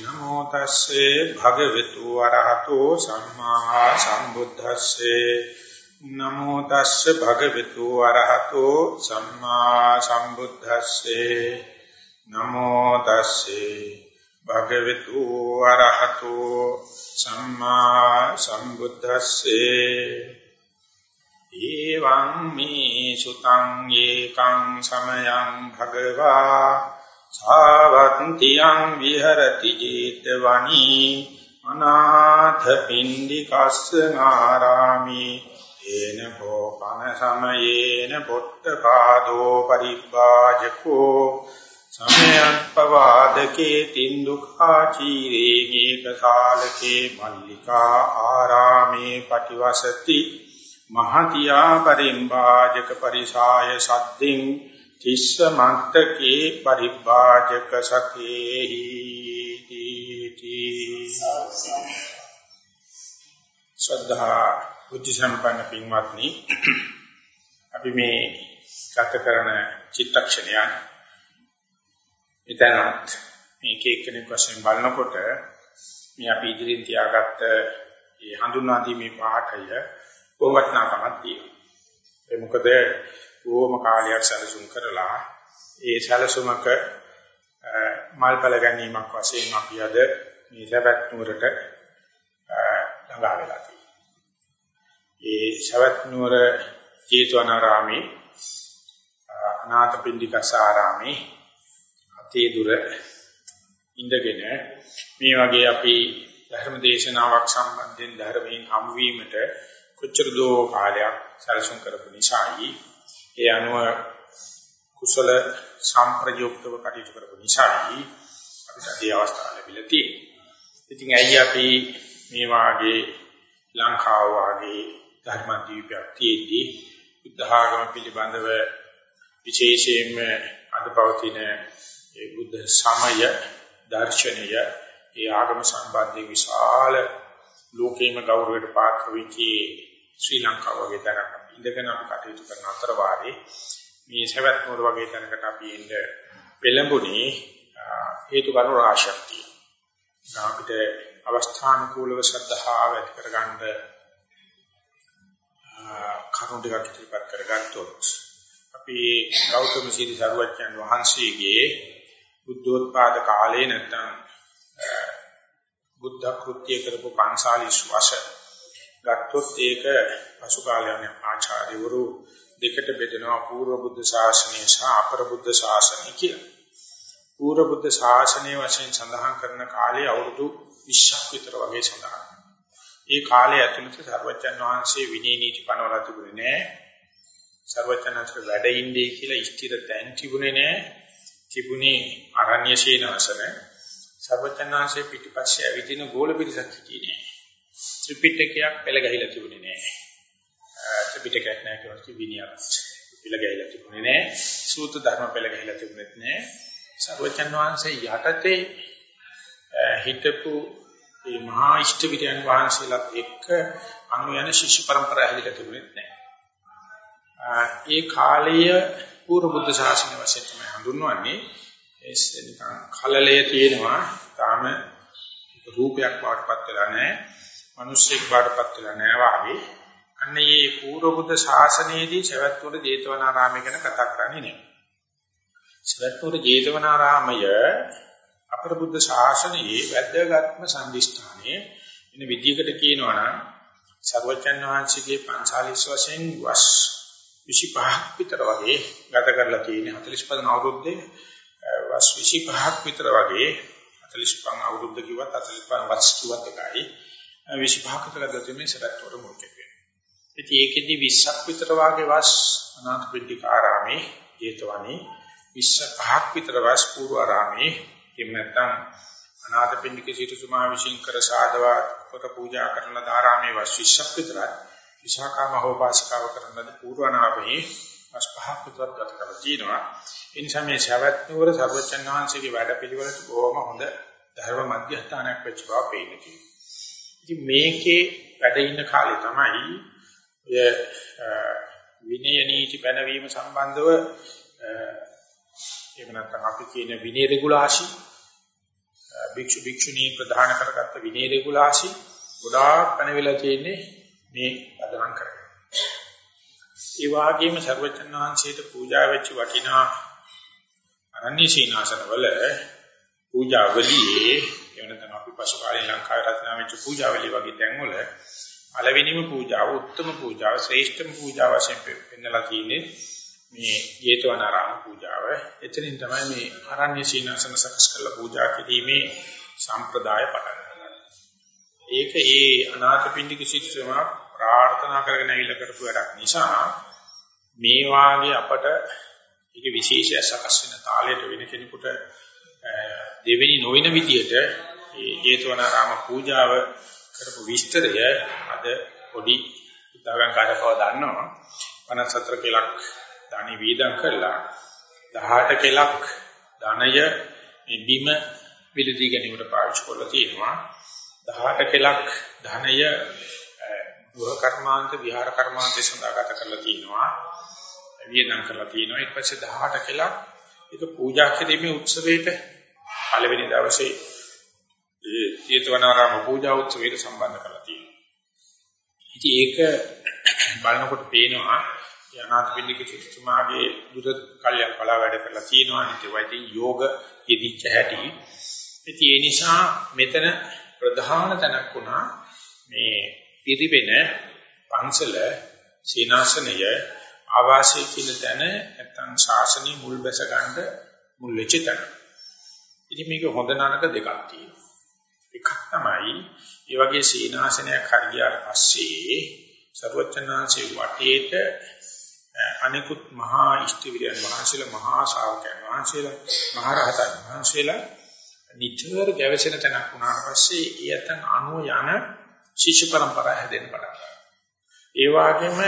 නමෝ තස්සේ භගවතු වරහතෝ සම්මා සම්බුද්දස්සේ. නමෝ තස්සේ භගවතු වරහතෝ සම්මා සම්බුද්දස්සේ. නමෝ තස්සේ භගවතු වරහතෝ සම්මා සම්බුද්දස්සේ. එවං මේ සුතං ඒකං සමයං භගවා සාවත්තියං විහෙරති ජීතවනි අනාථ පින්ඩිකස්ස නාරාමි ඒන කෝපන සමයේන පොට්ටපාදෝ පරිබ්බාජකෝ සමයත්පවාදකේ තින්දුඛා චීරේ මේකසාලකේ මල්ලිකා ආරාමේ පටිවසති මහතියා පරිම්බාජක පරිසාය සද්දින් තිස්ස මත්තකේ පරිභාජක සකේහි තීති. ශ්‍රද්ධා බුද්ධ සම්පන්න පින්වත්නි අපි මේ ගත කරන චිත්තක්ෂණයන් ඊතනත් මේක එක්කෙනෙක් වශයෙන් බලනකොට මේ අපි ඉදිරියෙන් තියාගත්ත මේ හඳුන්වා දීමේ පාඨය කොහොමත්නාකමක් තියෙනවා. ඒ මොකද ඕම කාලයක් සැලසුම් කරලා ඒ සැලසුමක මල්පල ගැනීමක් වශයෙන් අපි අද මේ සවැත් නුවරට ළඟා වෙලා තියෙනවා. ඒ සවැත් නුවර ජේතවනාරාමේ අනාථපිණ්ඩිකසාරාමේ අතේ දුර ඉඳගෙන මේ වගේ අපි ධර්ම දේශනාවක් සම්බන්ධයෙන් ධර්මයෙන් හමු වීමට කොච්චර දෝ කාලයක් සැලසුම් කරපු නිසායි ඒ අනුව කුසල සම්ප්‍රයුක්තව කටයුතු කරපු නිසායි අපිට මේ අවස්ථාව ලැබිලා තියෙන්නේ. ඉතින් ඇයි අපි මේ වාගේ ලංකාව වාගේ ධර්මදීපයක් තියෙද්දී බුද්ධ පිළිබඳව විශේෂයෙන්ම අද පවතින ඒ බුද්ධ සමය දර්ශනය ඒ ආගම සම්බන්ධයෙන් විශාල ලෝකේම ගෞරවයට පාත්‍ර වෙච්චි ශ්‍රී ලංකාව වගේ තැනක් ඉඳගෙන අපි කටයුතු කරන අතර වාරේ මේ සවැත් නුවර වගේ තැනකට අපි එන්න පෙළඹුණේ හේතු කාරණා රාශියක් තියෙනවා. අපිට අවස්ථානුකූලව ශ්‍රද්ධාව ඇති කරගන්න කරුණු ටිකක් ඉදිරිපත් කරගත්තොත් අපි ගෞතම සීල සරුවච්චන් වහන්සේගේ බුද්ධෝත්පාද කාලේ නැත්තම් බුද්ධ කෘත්‍ය කරපු 540 වසර ගත්තොත් ඒක පසු කාලයන් ආචාර්යවරු දෙකට බෙදෙනවා පූර්ව බුද්ධ ශාසනය සහ අපර බුද්ධ ශාසනය කියලා. පූර්ව බුද්ධ ශාසනය වශයෙන් සඳහන් කරන කාලය අවුරුදු 20ක් විතර වගේ සඳහන්. ඒ කාලය ඇතුළත සර්වජන් වහන්සේ විනී නීති පනවලා තිබුණේ නැහැ. සර්වජනන්තර වැඩ ඉන්නේ කියලා ස්ථිර තැන් තිබුණේ නැහැ. තිබුණේ අරණ්‍ය සේනාසන. සර්වජන් වහන්සේ පිටිපස්සේ ඇවිදින ගෝල පිරිසක් හිටියේ නැහැ. ත්‍රිපිටකයක් පෙළ ගැහිලා තිබුණේ නැහැ. ත්‍රිපිටකයක් නැහැ කියනවා විනයක් පෙළ ගැහිලා තිබුණේ නැහැ. සූත්‍ර ධර්ම පෙළ ගැහිලා තිබුණෙත් නැහැ. සර්වචන් වහන්සේ යටතේ හිටපු මේ මහා ඉෂ්ටවිරයන් වහන්සේලාත් එක්ක අනු යන ශිෂ්‍ය පරම්පරාව හැදිලා තිබුණෙත් නැහැ. ඒ කාලය පූර්ව බුද්ධ ශාසනය වශයෙන් තමයි හඳුන්වන්නේ. ඒ නිකන් කලලයේ තියෙනවා තාම රූපයක් වඩපත් වෙලා නැහැ. මිනිස්සෙක් වඩපත් වෙලා නැහැ වාගේ. අන්න මේ පූර්ව බුද්ධ ශාසනයේදී සවැත්නුවර ජේතවනාරාමය ගැන කතා කරන්නේ නෑ. සවැත්නුවර ජේතවනාරාමය අපර බුද්ධ ශාසනයේ වැදගත්ම සම්දිස්ථානයේ ඉන විදියකට කියනවා නම් සර්වචන් වහන්සේගේ 45 වශයෙන් වස් 25ක් විතර වගේ ගත කරලා තියෙන 45 අවුරුද්දේ වස් 25ක් විතර වගේ 45 අවුරුද්ද කිව්වත් 45 වස් කිව්වත් එකයි 25කට ගත මේ සරත්වර මොකද වෙන්නේ. ඉතින් ඒකෙදි 20ක් විතර වාගේ වස් අනාථපිණ්ඩිකාරාමේ ජේතවනේ 25ක් විතර වස් පූර්වාරාමේ එහෙම නැත්නම් අනාථපිණ්ඩික සිටුතුමා විසින් කර සාදවා කොට පූජා කරන ධාරාමේ වස් 20ක් විතරයි. විශාඛා මහෝපාසිකාව කරන ලද පූර්වනාමේ වස් පහක් විතර ගත කරලා තියෙනවා. ඒ නිසා මේ ශවැත් නුවර සර්වචන් වහන්සේගේ වැඩපිළිවෙලට බොහොම හොඳ ධර්ම මධ්‍යස්ථානයක් වෙච්ච බව පේනවා. ඉතින් මේකේ වැඩ ඉන්න කාලේ තමයි ඔය විනය නීති පැනවීම සම්බන්ධව එහෙම නැත්නම් අපි කියන විනය රෙගුලාසි භික්ෂු භික්ෂුණී ප්‍රධාන කරගත්ත විනය රෙගුලාසි ගොඩාක් පැනවිලා තියෙන්නේ මේ අදහන් කරගෙන. ඒ වගේම ਸਰවචන් වහන්සේට පූජා වෙච්ච වටිනා අනන්‍ය සීනාසනවල පූජාවලියේ එවනතන අපි පසු කාලේ ලංකාවේ රචනා වෙච්ච පූජාවලිය වගේ තැන්වල පළවෙනිම පූජාව උත්තම පූජාව ශ්‍රේෂ්ඨම පූජාව වශයෙන් පෙන්නලා තියෙන්නේ මේ ජේතවනාරාම පූජාව. එතනින් තමයි මේ ආරණ්‍ය සීනාසන සකස් කරලා පූජා කිරීමේ සම්ප්‍රදාය පටන් ගන්නේ. ඒක ඒ අනාථපිණ්ඩික සිත්‍රම ප්‍රාර්ථනා කරගෙන ඇවිල්ලා කරපු වැඩක් නිසා මේ වාගේ අපට ඒක විශේෂය සකස් වෙන තාලයට වෙන කෙනෙකුට දෙවෙනි නොවන විදියට මේ ජේතවනාරාම පූජාව කරපු විස්තරය අද පොඩි උදාගම් කාර්යකව දන්නවා. 54 කලක් ධානි වීදම් කරලා 18 කලක් ධනය මේ බිම විලදී ගැනීමට පාවිච්චි කරලා තියෙනවා. 18 කලක් ධනය ගෘහ කර්මාන්ත විහාර කර්මාන්ත සඳහා ගත කරලා තියෙනවා. වියදම් කරලා තියෙනවා. ඊට පස්සේ 18 කලක් ඒක පූජා කිරීමේ උත්සවයට පළවෙනි දවසේ ඒ ජේතවනාරාම පූජා උත්සවයට සම්බන්ධ කරලා තියෙනවා. ඉතින් ඒක බලනකොට පේනවා යනාථ පිළික සිතුමාගේ දුර කල්යම් බලා වැඩ කරලා තියෙනවා. ඉතින් වයිතින් යෝග යෙදිච්ච හැටි. ඉතින් ඒ නිසා මෙතන ප්‍රධාන තැනක් වුණා මේ පිරිවෙන පන්සල සීනාසනය ආවාසයේ කියන තැන නැත්තම් ශාසනීය මුල් බැස ගන්න මුල් වෙච්ච තැන. ඉතින් මේක හොඳ නරක දෙකක් තියෙනවා. එකක් තමයි ඒ වගේ සීනාසනයක් හරියට පස්සේ සර්වචනාංශේ වටේට අනිකුත් මහා ඉෂ්ටිවිරයන් වහන්සේලා මහා ශාවකයන් වහන්සේලා මහා රහතන් වහන්සේලා නිතර ගැවසෙන තැනක් වුණාට පස්සේ ඊයතන් අනු යන ශිෂ්‍ය පරම්පරාව හැදෙන්න පටන් ගන්නවා. ඒ වගේම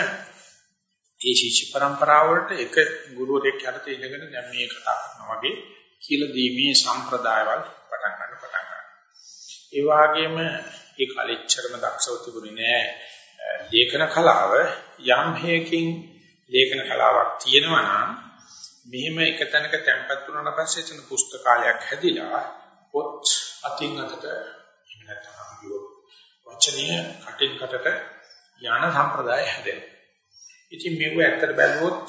ඒ ශිෂ්‍ය පරම්පරාව වලට එක ගුරුවරයෙක් යටතේ ඉඳගෙන දැන් මේ කතා කරනවා වගේ කියලා දීමේ සම්ප්‍රදායවල් පටන් ගන්න පටන් ගන්නවා. ඒ වගේම ඒ කලිච්චරම දක්ෂව තිබුණේ නෑ ලේඛන කලාව යම් හේකින් ලේඛන කලාවක් තියෙනවා නම් මෙහෙම එක තැනක තැම්පත් වුණාට පස්සේ එතන පුස්තකාලයක් හැදිලා පොත් අතින් අතට එහෙම නැත්නම් අපි වචනීය කටින් කටට යාන සම්ප්‍රදාය හැදෙනවා. ඉතින් මේව ඇත්තට බැලුවොත්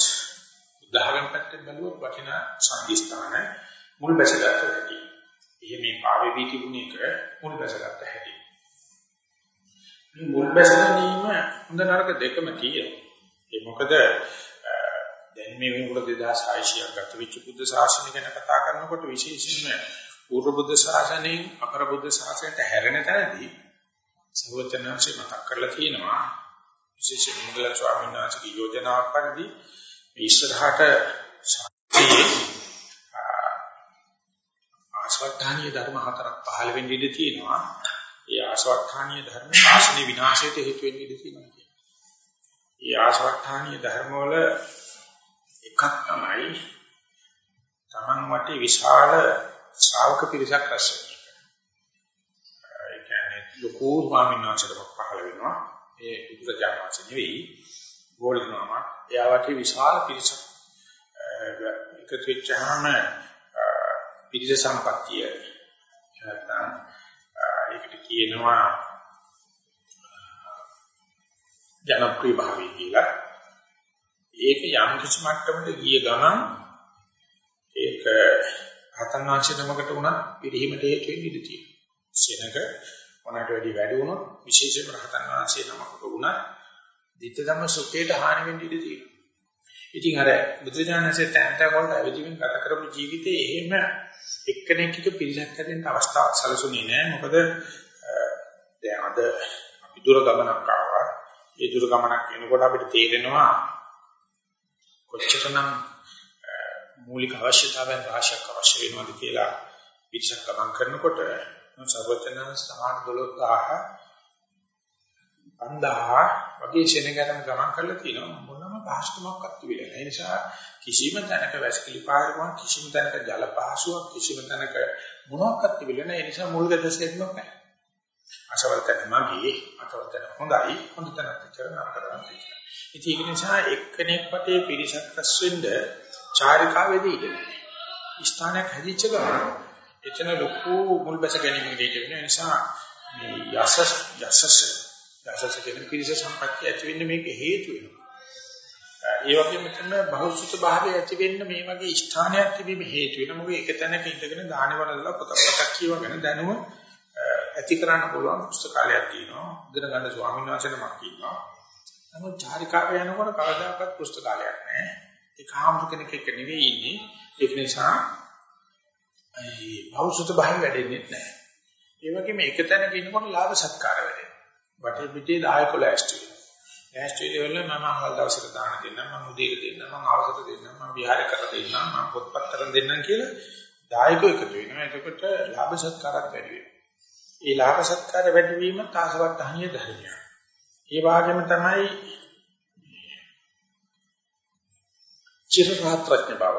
උදාහරණ පැත්තෙන් බැලුවොත් වටිනා සංදිස්ථාන මුල් බැසගත හැකි. එහෙම මේ පාවෙ වී තිබුණ එක මුල් බැසගත හැකි. මේ මුල් බැස ගැනීම හොඳ නරක දෙකම තියෙනවා. ඒ මොකද දැන් මේ වෙනකොට 2600ක් ගත වෙච්ච බුද්ධ ශාසනය ගැන කතා කරනකොට විශේෂයෙන්ම පූර්ව බුද්ධ ශාසනයෙන් අපර බුද්ධ ශාසනයට හැරෙන තැනදී සර්වචනංශේ මතක් කරලා තියෙනවා විශේෂයෙන් මුගල ස්වාමීන් වහන්සේගේ යෝජනාවක් පරිදි මේ ඉස්සරහට ශාස්ත්‍රයේ ආස්වත්තානීය ධර්ම හතරක් පහළ වෙන්න ඉඩ තියෙනවා. ඒ ආස්වත්තානීය ධර්ම ශාසන විනාශයට හේතු වෙන්න ඉඩ තියෙනවා කියන්නේ. ඒ ආස්වත්තානීය ධර්ම වල එකක් තමයි තමන් වටේ විශාල ශ්‍රාවක පිරිසක් රැස් වෙනවා. ඒ කියන්නේ ලොකු ස්වාමීන් වහන්සේලක් පහළ වෙනවා. ඒ බුදුරජාණන් වහන්සේ නෙවෙයි ගෝලනම එයා වටේ විශාල පිරිසක් එකතු වෙච්චාම පිරිස සම්පත්තිය නැත්නම් ඒකට කියනවා ජනප්‍රිය භාවය කියලා. ඒක යම් කිසි මට්ටමකට ගිය ගමන් ඒක හතන් වාංශ නමකට උනත් පිරිහීමට හේතු වෙන්න ඉඩ තියෙනවා. සෙනඟ මොනකට වැඩි වැඩි වුණොත් විශේෂයෙන්ම රහතන් වහන්සේ නමකට වුණත් ditta ධම්ම සුඛයට හානි වෙන්න ඉඩ තියෙනවා. ඉතින් අර බුදුජානකසේ තැන්ට වලට අවදිමින් ගත කරපු ජීවිතේ එහෙම එක්කෙනෙක් එක පිළිසක් හැදෙන්න අවස්ථාවක් සැලසුනේ නැහැ. මොකද දැන් අද අපි දුර ගමනක් ආවා. ඒ දුර ගමනක් එනකොට අපිට තේරෙනවා කොච්චරනම් මූලික අවශ්‍යතාවයන් රාශියක් අවශ්‍ය වෙනවද කියලා පිළිසක් ගමන් කරනකොට සර්වචනන සමාන 12000 5000 වගේ ශෙනගරම ගමන් කරලා තියෙනවා මොනම පහසුකමක්වත් තිබෙන්නේ නැහැ. ඒ නිසා කිසිම තැනක වැස්කිලි පාරකම කිසිම තැනක ජල පහසුවක් කිසිම තැනක මොනක්වත් තිබෙන්නේ නැහැ. ඒ නිසා මුල් ගැදසෙන්නක් නැහැ. අසවල් තැන මගේ අතවල් තැන හොඳයි හොඳ තැනක් විතර නතරන්නේ. ඉතින් ඒක නිසා එක්කෙනෙක් වටේ පිරිසක් රැස් වෙන්න චාරිකාවේදී ඉන්නේ. ස්ථානයක් හැදිච්ච ගමන් එතන ලොකු මුල් බැස ගැනීමකට ඉන්න නිසා මේ යසස් යසස් යසස් කියන පිරිස සම්පත්‍ය ඇති වෙන්න මේක හේතු වෙනවා. ඒ වගේම තමයි බහුසුත භාවය ඇති වෙන්න මේ වගේ ස්ථානයක් තිබීම හේතු වෙනවා. මොකද එක තැනක ඉඳගෙන දාන වලලා පොත පොතක් කියවගෙන දැනුම ඇති කරන්න පුළුවන් පුස්තකාලයක් තියෙනවා. ඉගෙන ගන්න ස්වාමීන් වහන්සේ නමක් ඉන්නවා. නමුත් චාරිකාව යනකොට කවදාකවත් පුස්තකාලයක් නැහැ. ඒ කාමෘ කෙනෙක් එක්ක නෙවෙයි ඉන්නේ. ඒක නිසා ඒ භෞසුත භාවය වැඩෙන්නේ නැහැ. ඒ වගේම එක තැනක ඉන්නකොට ලාභ සත්කාර වැඩෙනවා. වටේ පිටේ දායක ලෑස්ති වෙනවා. ලෑස්ති වෙලා මම අහවල් දවසට දාන දෙන්නම් මම උදේට දෙන්නම් මම අවසර දෙන්නම් මම විහාර කර දෙන්නම් මම පොත්පත් කරන් දෙන්නම් කියලා දායකෝ එකතු වෙනවා. එතකොට ලාභ සත්කාරත් වැඩි වෙනවා. ඒ ලාභ සත්කාර වැඩි වීම තාසවත් අහනිය ධර්මයක්. ඒ වගේම තමයි චිර රාත්‍රඥ බව.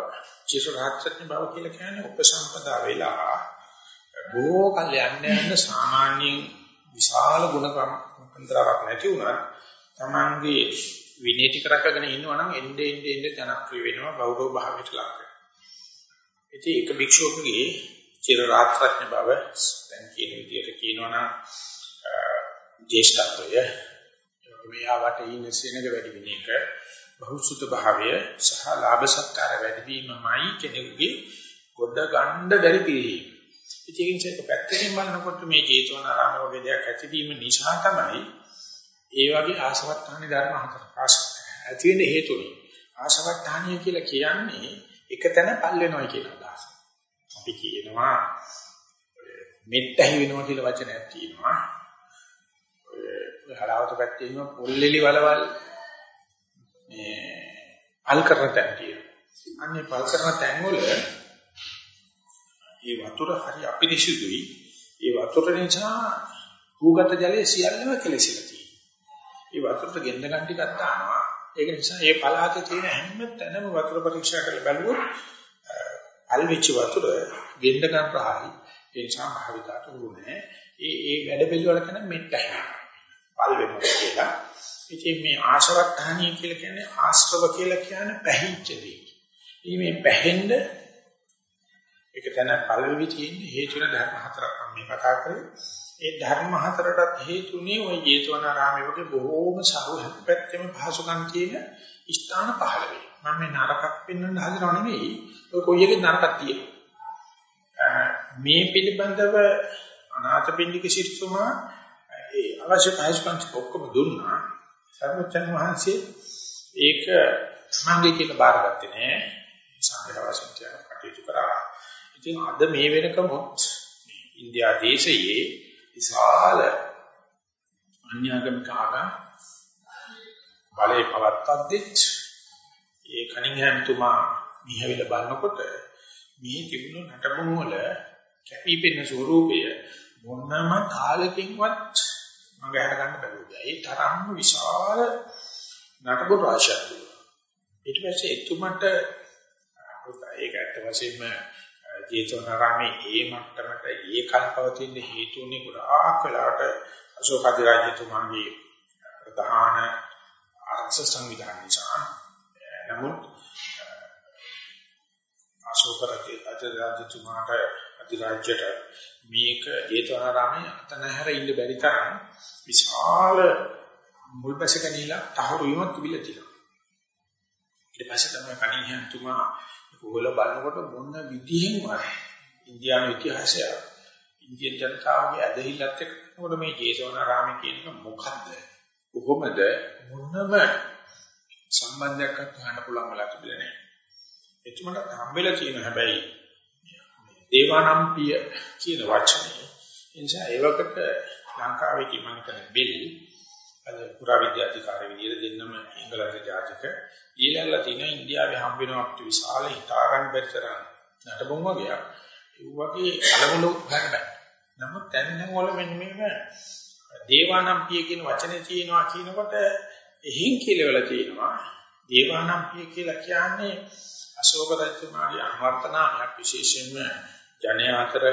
චිර රාත්‍රඥ බව කියලා කියන්නේ උපසම්පදා වෙලා බොහෝ කල් යන්න යන්න සාමාන්‍යයෙන් විශාල ගුණ කන්දරාවක් නැති වුණා. Tamange විනය ටික රැකගෙන ඉන්නවා නම් එnde ende ende ජනප්‍රිය වෙනවා ගෞරව භාවයට ලක් වෙනවා. ඉතින් එක භික්ෂුවකගේ චිර රාත්‍රඥ බව දැන් කියන විදිහට කියනවනම් ජේෂ්ඨත්වය මෙයා වට ඉන්න සෙනඟ වැඩි වෙන එක බහුසුත භාවය සහ ලාභ සත්කාර වැඩි වීමමයි කෙනෙකුගේ ගොඩ ගන්න බැරි පිළිහිම. ඉතින් ඒක පැත්තකින් බලනකොට මේ ජේතවනාරාම වගේ දෙයක් ඇතිවීම නිසා තමයි ඒ වගේ ආසවත්තානි ධර්ම හතර ආස ඇති වෙන්න හේතුනේ. ආසවත්තානිය කියලා කියන්නේ එක තැන පල් වෙනවා කියන අදහස. අපි කියනවා මෙත්තහි වෙනවා කියලා වචනයක් තියෙනවා. ඔය හලාවත පැත්තේ ඉන්න පොල්ලෙලි වලවල් මේ පල් කරන තැන තියෙනවා. අන්නේ පල් කරන තැන් වල ඒ වතුර හරි අපිරිසුදුයි. ඒ වතුර නිසා භූගත ජලයේ සියල්ලම කෙලෙසිලා තියෙනවා. ඒ වතුරට ගෙන්න ගන්න ටිකක් දානවා. ඒක නිසා මේ පළාතේ තියෙන හැම තැනම වතුර පරීක්ෂා කරලා බලුවොත් අල්විච්ච වතුර ගෙන්න ගන්න රහයි. ඒ නිසා භාවිතයට උරුනේ. ඒ ඒ වැඩ පිළිවෙල කරන මෙට්ටයි. පල් වෙනවා කියලා. ඉතින් මේ ආශවත්හානිය කියලා කියන්නේ ආශ්‍රව කියලා කියන්නේ පැහිච්ච දෙයක්. ඉතින් මේ පැහෙන්න ඒක තන පළවෙනි තියෙන්නේ හේතු වෙන ධර්ම හතරක් මම මේ කතා කරේ. ඒ ධර්ම හතරටත් හේතුනේ ওই ජේතවනාරාමයේ වගේ බොහෝම සරු හැපැත්තෙම පහසුකම් තියෙන ස්ථාන පහළ වෙයි. මම මේ නරකක් පෙන්වන්න හදනව නෙවෙයි. ඔය කොයි එකේ නරකක් තියෙනවා. මේ පිළිබඳව අනාථපිණ්ඩික ශිෂ්‍යතුමා ඒ අවශ්‍ය පහසුකම් ඔක්කොම දුන්නා. සර්වචන් වහන්සේ ඒක තමන්ගේ කියලා බාරගත්තේ නෑ. සංඝයා වහන්සේ කටයුතු කරා. ඉතින් අද මේ වෙනකමොත් ඉන්දියා දේශයේ විශාල අන්‍යාගමික ආගම් බලේ පවත්තද්දිත් ඒ කණින්හම් තුමා මිහවිල බලනකොට මේ තිබුණු නටබුන් වල කැපිපෙන ස්වරූපය මොනම කාලෙකින්වත් මඟ හැර ගන්න බැහැ. ඒ තරම්ම විශාල නටබුන් රාශියක් තිබුණා. ඊට පස්සේ එතුමට ඒක ඇත්ත වශයෙන්ම ජේතවනාරාමේ ඒ මට්ටමට ඒ කල්පවතින හේතුුනේ ගොඩාක් වෙලාවට අශෝක අධිරාජ්‍යතුමාගේ ප්‍රධාන ආරක්ෂක සංවිධානය නිසා නමුත් අශෝක අධිරාජ්‍යතුමාට අධිරාජ්‍යයට මේක ජේතවනාරාමේ අතනහැර ඉන්න බැරි තරම් විශාල මුල්පැසකනීලා තහවුරු වීමක් තිබිලා තියෙනවා. ඊට පස්සේ තමයි කණිහතුමා කොහොල බලනකොට මොන විදිහෙන්වත් ඉන්දියානු ඉතිහාසය ඉන්දියන් ජනතාවගේ ඇදහිල්ලත් එක්ක මොකද මේ ජේසවනාරාමේ කියන එක මොකද්ද? කොහොමද? මොනම සම්බන්ධයක් ගන්න පුළුවන් වෙලා තිබුණේ නැහැ. එතුමට හම්බෙලා තියෙන හැබැයි දේවානම්පිය කියන වචනේ එනිසා ඒවකට ලංකාවේ කිමන් කරන බිල් අද පුරාවිද්‍යා අධිකාරිය විදිහට දෙන්නම එංගලන්ත ජාතික ඊළඟලා තියෙන ඉන්දියාවේ හම්බ වෙනවත් විශාල හිතාගන්න බැරිතරම් නටබුන් වගේ ඒ වගේ අලමුළු ගන්න නමුත් දැන් නම් වල මෙන්න මේක දේවානම්පිය කියන වචනේ තියෙනවා කියනකොට එහින් කියලවල තියෙනවා. දේවානම්පිය කියලා කියන්නේ අශෝක රජතුමාගේ අමර්තනාමයක් විශේෂයෙන්ම ජනයා අතර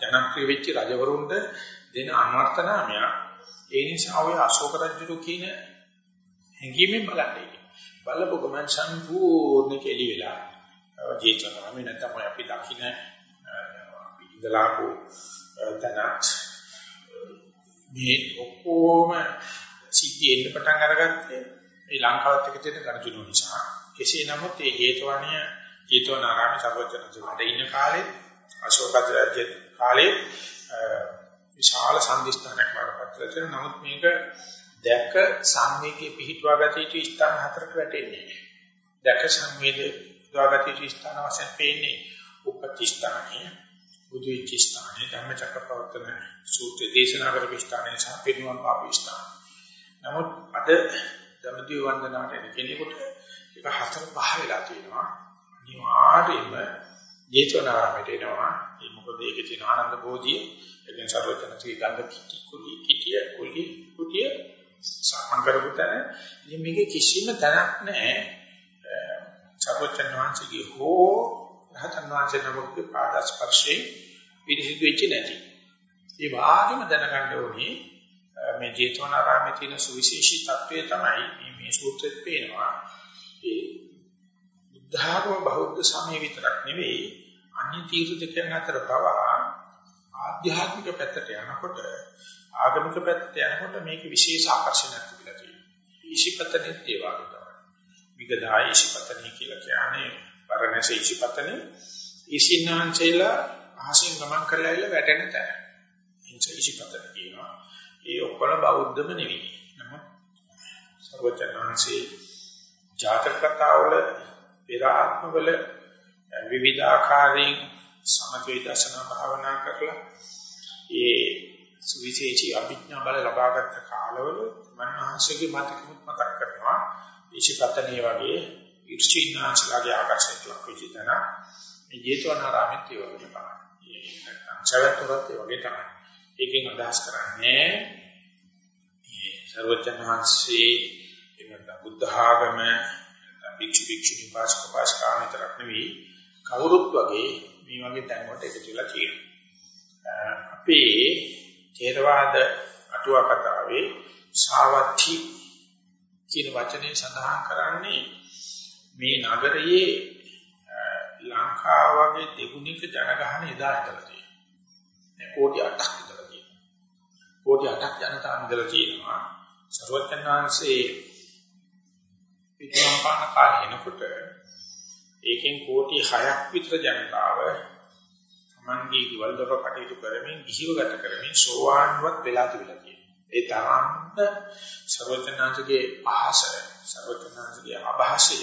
ජනප්‍රිය වෙච්ච රජවරුන්ට දෙන අමර්ථනාමයක් ඒ නිසා ඔය අශෝක රජු කියන හැඟීමෙන් බලන්නේ බලපු ගමන් සම්පූර්ණ කෙලි වෙලා ජීතනාමි නැත්නම් අපි දකින්න අපි ඉඳලාපු තනත් මේ ඔක්කොම සිද්ධි එන්න පටන් අරගත්තේ මේ ලංකාවත් එක්ක තියෙන ගනුදෙනු නිසා. කෙසේ නමුත් මේ හේතවණිය ජීතවනාරාමේ සර්වඥ වැඩ ඉන්න කාලේ අශෝක රජ කාලේ විශාල සම්දිස්ථානයක් වඩපත් වෙන නමුත් මේක දැක සංවේගයේ පිහිටුවා ගත යුතු ස්ථාන හතරක වැටෙන්නේ. දැක සංවේගයේ පිහිටුවා ගත යුතු ස්ථාන වශයෙන් පේන්නේ උපති ස්ථානයේ බුදු විච ස්ථානයේ ධම්මචක්කපවත්තන සූත්‍ර දේශනා කරපු ස්ථානයේ සහ පිරිනුවම් පාපු ස්ථාන. නමුත් අද ධම්මදිව වන්දනාට එන කෙනෙකුට ඒක හතර පහ වෙලා තියෙනවා. අනිවාර්යයෙන්ම ජේතවනාරාමයට එනවා. ඒ මොකද ඒකේ තියෙන ආනන්ද බෝධිය, එකින් සර්වඥාන්සේ ගන්ධ කිටි කුලි කිටිය කුලි කුටිය සම්මන් කරපු තැන ඉතින් මේකේ කිසිම තැනක් නැහැ. සර්වඥාන්සේගේ හෝ රහතන් වහන්සේ නමකගේ පාද ස්පර්ශේ පිරිසිදු වෙච්ච නැති. ඒ වාගේම දැනගන්න ඕනේ මේ ජේතවනාරාමයේ තියෙන සුවිශේෂී తත්වය තමයි මේ මේ සූත්‍රෙත් පේනවා. ඒ බුද්ධාගම බෞද්ධ සමය විතරක් නෙවෙයි අන්‍ය තීර්ථකයන් අතර පවා ආධ්‍යාත්මික පැත්තට යනකොට ආගමික පැත්තට යනකොට මේක විශේෂ ආකර්ෂණයක් තිබිලා තියෙනවා. ඊශිපතනෙත් ඒ වගේ තමයි. විගදාය ඊශිපතනෙ කියලා කියන්නේ වරණසේ ඊශිපතනෙ ඊශිනාංශයලා අහසින් ගමන් කරලා ඉල වැටෙන තැන. එනිසා ඊශිපතන කියනවා. ඒ ඔක්කොම බෞද්ධම නෙවෙයි. නමුත් සර්වචනාංශේ ජාතක කතාවල පෙර ආත්මවල විවිධාකාරයෙන් සමථ විදර්ශනා භාවනා කරලා ඒ සුවිශේෂී අභිඥා බල ලබාගත් කාලවල මනහසගේ මතකමුත් මතක් කරනවා ඊශිපතනේ වගේ ඉර්ෂීනාංශලාගේ ආකර්ෂණයට ලක් වෙච්ච තැන මේ ජේතවනාරාමෙත් ඒ වගේ තමයි. ඒ නැත්නම් චවතුරත් ඒ වගේ තමයි. ඒකෙන් අදහස් කරන්නේ මේ ਸਰවචන් වහන්සේ එවන බුද්ධ ආගම භික්ෂු භික්ෂුණී පාසක පාසකාම විතරක් නෙවෙයි කවුරුත් වගේ මේ වගේ තැන් වලට එකතු වෙලා තියෙනවා. අපේ ථේරවාද අටුවා කතාවේ සාවත්‍ති කියන වචනේ සඳහන් කරන්නේ මේ නගරයේ ලංකාව වගේ දෙගුණික ජනගහන එදා හිටලා තියෙනවා. කෝටි 8ක් විතර තියෙනවා. කෝටි 8ක් ජනතාව ඉඳලා තියෙනවා. සර්වඥාන්සේ පිටුම් පාන කාලේ එනකොට ඒකෙන් කෝටි 6ක් විතර ජනතාව තමන්ගේ ගෙවල් දොර කටයුතු කරමින් ගිහිව ගත කරමින් සෝවාන්වත් වෙලා තිබිලා තියෙනවා. ඒ තරම්ම සර්වඥාන්සේගේ පහස, සර්වඥාන්සේගේ අභාෂය,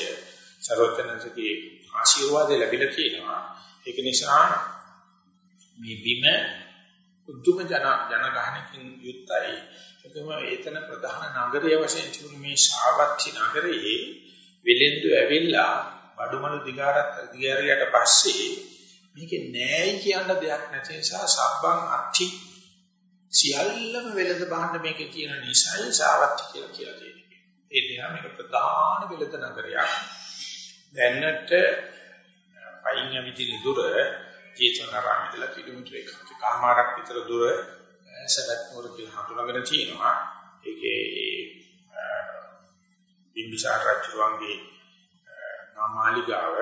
සර්වඥාන්සේගේ ආශිර්වාද ලැබිලා තියෙනවා. ඒක නිසා මේ බිම උතුම් ජන ජනගහනකින් යුක්තයි. ඒකම ඒතන ප්‍රධාන නගරය වශයෙන් තිබුණු මේ ශාවත්ති නගරයේ වෙලෙන්දු ඇවිල්ලා බඩුමලු දිගාරත් දිගාරියට පස්සේ මේකේ නෑයි කියන දෙයක් නැති නිසා සබ්බං අත්‍ති සියල්ලම වෙලද බහන්න මේකේ තියෙන නිසයි ශාවත්ති කියලා කියලා තියෙනවා. ඒ නිසා මේක ප්‍රධාන වෙලද නගරයක්. දැන්නට පයින් යවිදින දුර ජේතවනාරාමයේ ඉඳලා කිලෝමීටර එකකමාරක් විතර දුර සවැත් නුවර කියලා හඳුනාගෙන තියෙනවා. ඒකේ බිම්බිසාර රජුගේ නාමාලිගාව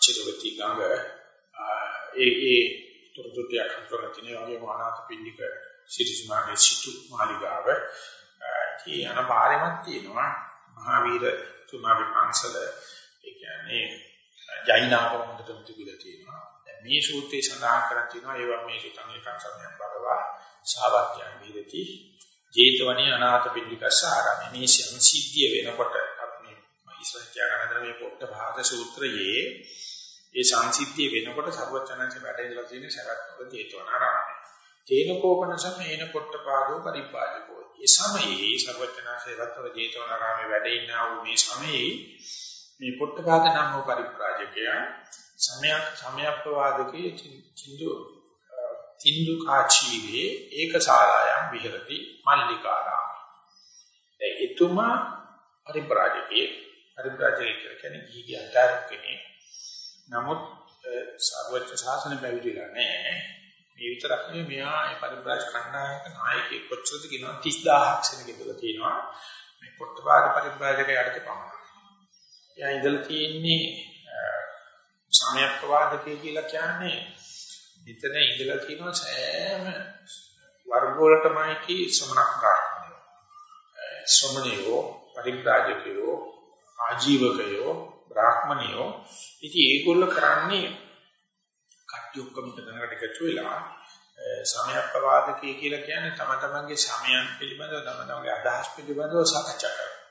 චිරවති ගඟ ඒ ඒ තොරතුරක් හඳුනන තියෙන වගේ මහානාථ පින්නික සිරිසුමාගේ සිටු මාලිගාව ඒ යන පාරෙමත් තියෙනවා මහාවීර තුමාගේ පන්සල ඒ කියන්නේ ජෛනාගම හොඳටම තිබිලා තියෙනවා. දැන් මේ සූත්‍රයේ සඳහන් කරලා තියෙනවා ඒවා මේ සුතං එකං සමයන් බරවා සාවත්‍යං විදති ජේතවනී අනාථ පින්ඩිකස්ස ආරාමේ මේ සිද්ධිය වෙනකොට අපි ඉස්සර කියන මේ පොට්ට භාග සූත්‍රයේ ඒ සංසිද්ධිය වෙනකොට සර්වචනංශ වැඩ ඉඳලා තියෙන සරත්වල ජේතවනාරාමේ. තේනකෝපන සමේන පොට්ටපාදෝ පරිපාලකෝ. ඒ සමයේ සර්වචනංශ රත්වල ජේතවනාරාමේ වැඩ ඉන්නා වූ මේ සමයේ මේ පොට්ටපාද නම් වූ පරිප්‍රාජකයා සමයක් සමයප්පවාදකේ චින්දු තින්දු කාචීවේ ඒකසාරායම් විහෙරති මල්ලිකාරාම. එතුමා පරිප්‍රාජකේ පරිප්‍රාජකේ කියන්නේ ගිහි අධාරක කෙනෙක්. නමුත් සර්වච්ඡ ශාසනය පැවිදිලා නැහැ. මේ විතරක් නෙවෙයි මෙයා ඒ පරිප්‍රාජ කණ්ඩායමක නායකයෙක් කොච්චරද කියනවා 30000ක් සෙනගෙදලා තියෙනවා. මේ පොට්ටපාද පරිප්‍රාජකයාට පමණයි. එයා ඉඳලා තියෙන්නේ සමයප්පවාදකය කියලා කියන්නේ මෙතන ඉඳලා තියෙනවා සෑම වර්ග වලටමයි කි ශ්‍රමණක් ගන්න. ශ්‍රමණයෝ, පරිබ්‍රාජකයෝ, ආජීවකයෝ, බ්‍රාහ්මණයෝ ඉතින් ඒගොල්ල කරන්නේ කට්ටිය ඔක්කොම තැනකට එකතු වෙලා සමයප්පවාදකය කියලා කියන්නේ තම තමන්ගේ සමයන් පිළිබඳව තම තමන්ගේ අදහස් පිළිබඳව සාකච්ඡා කරනවා.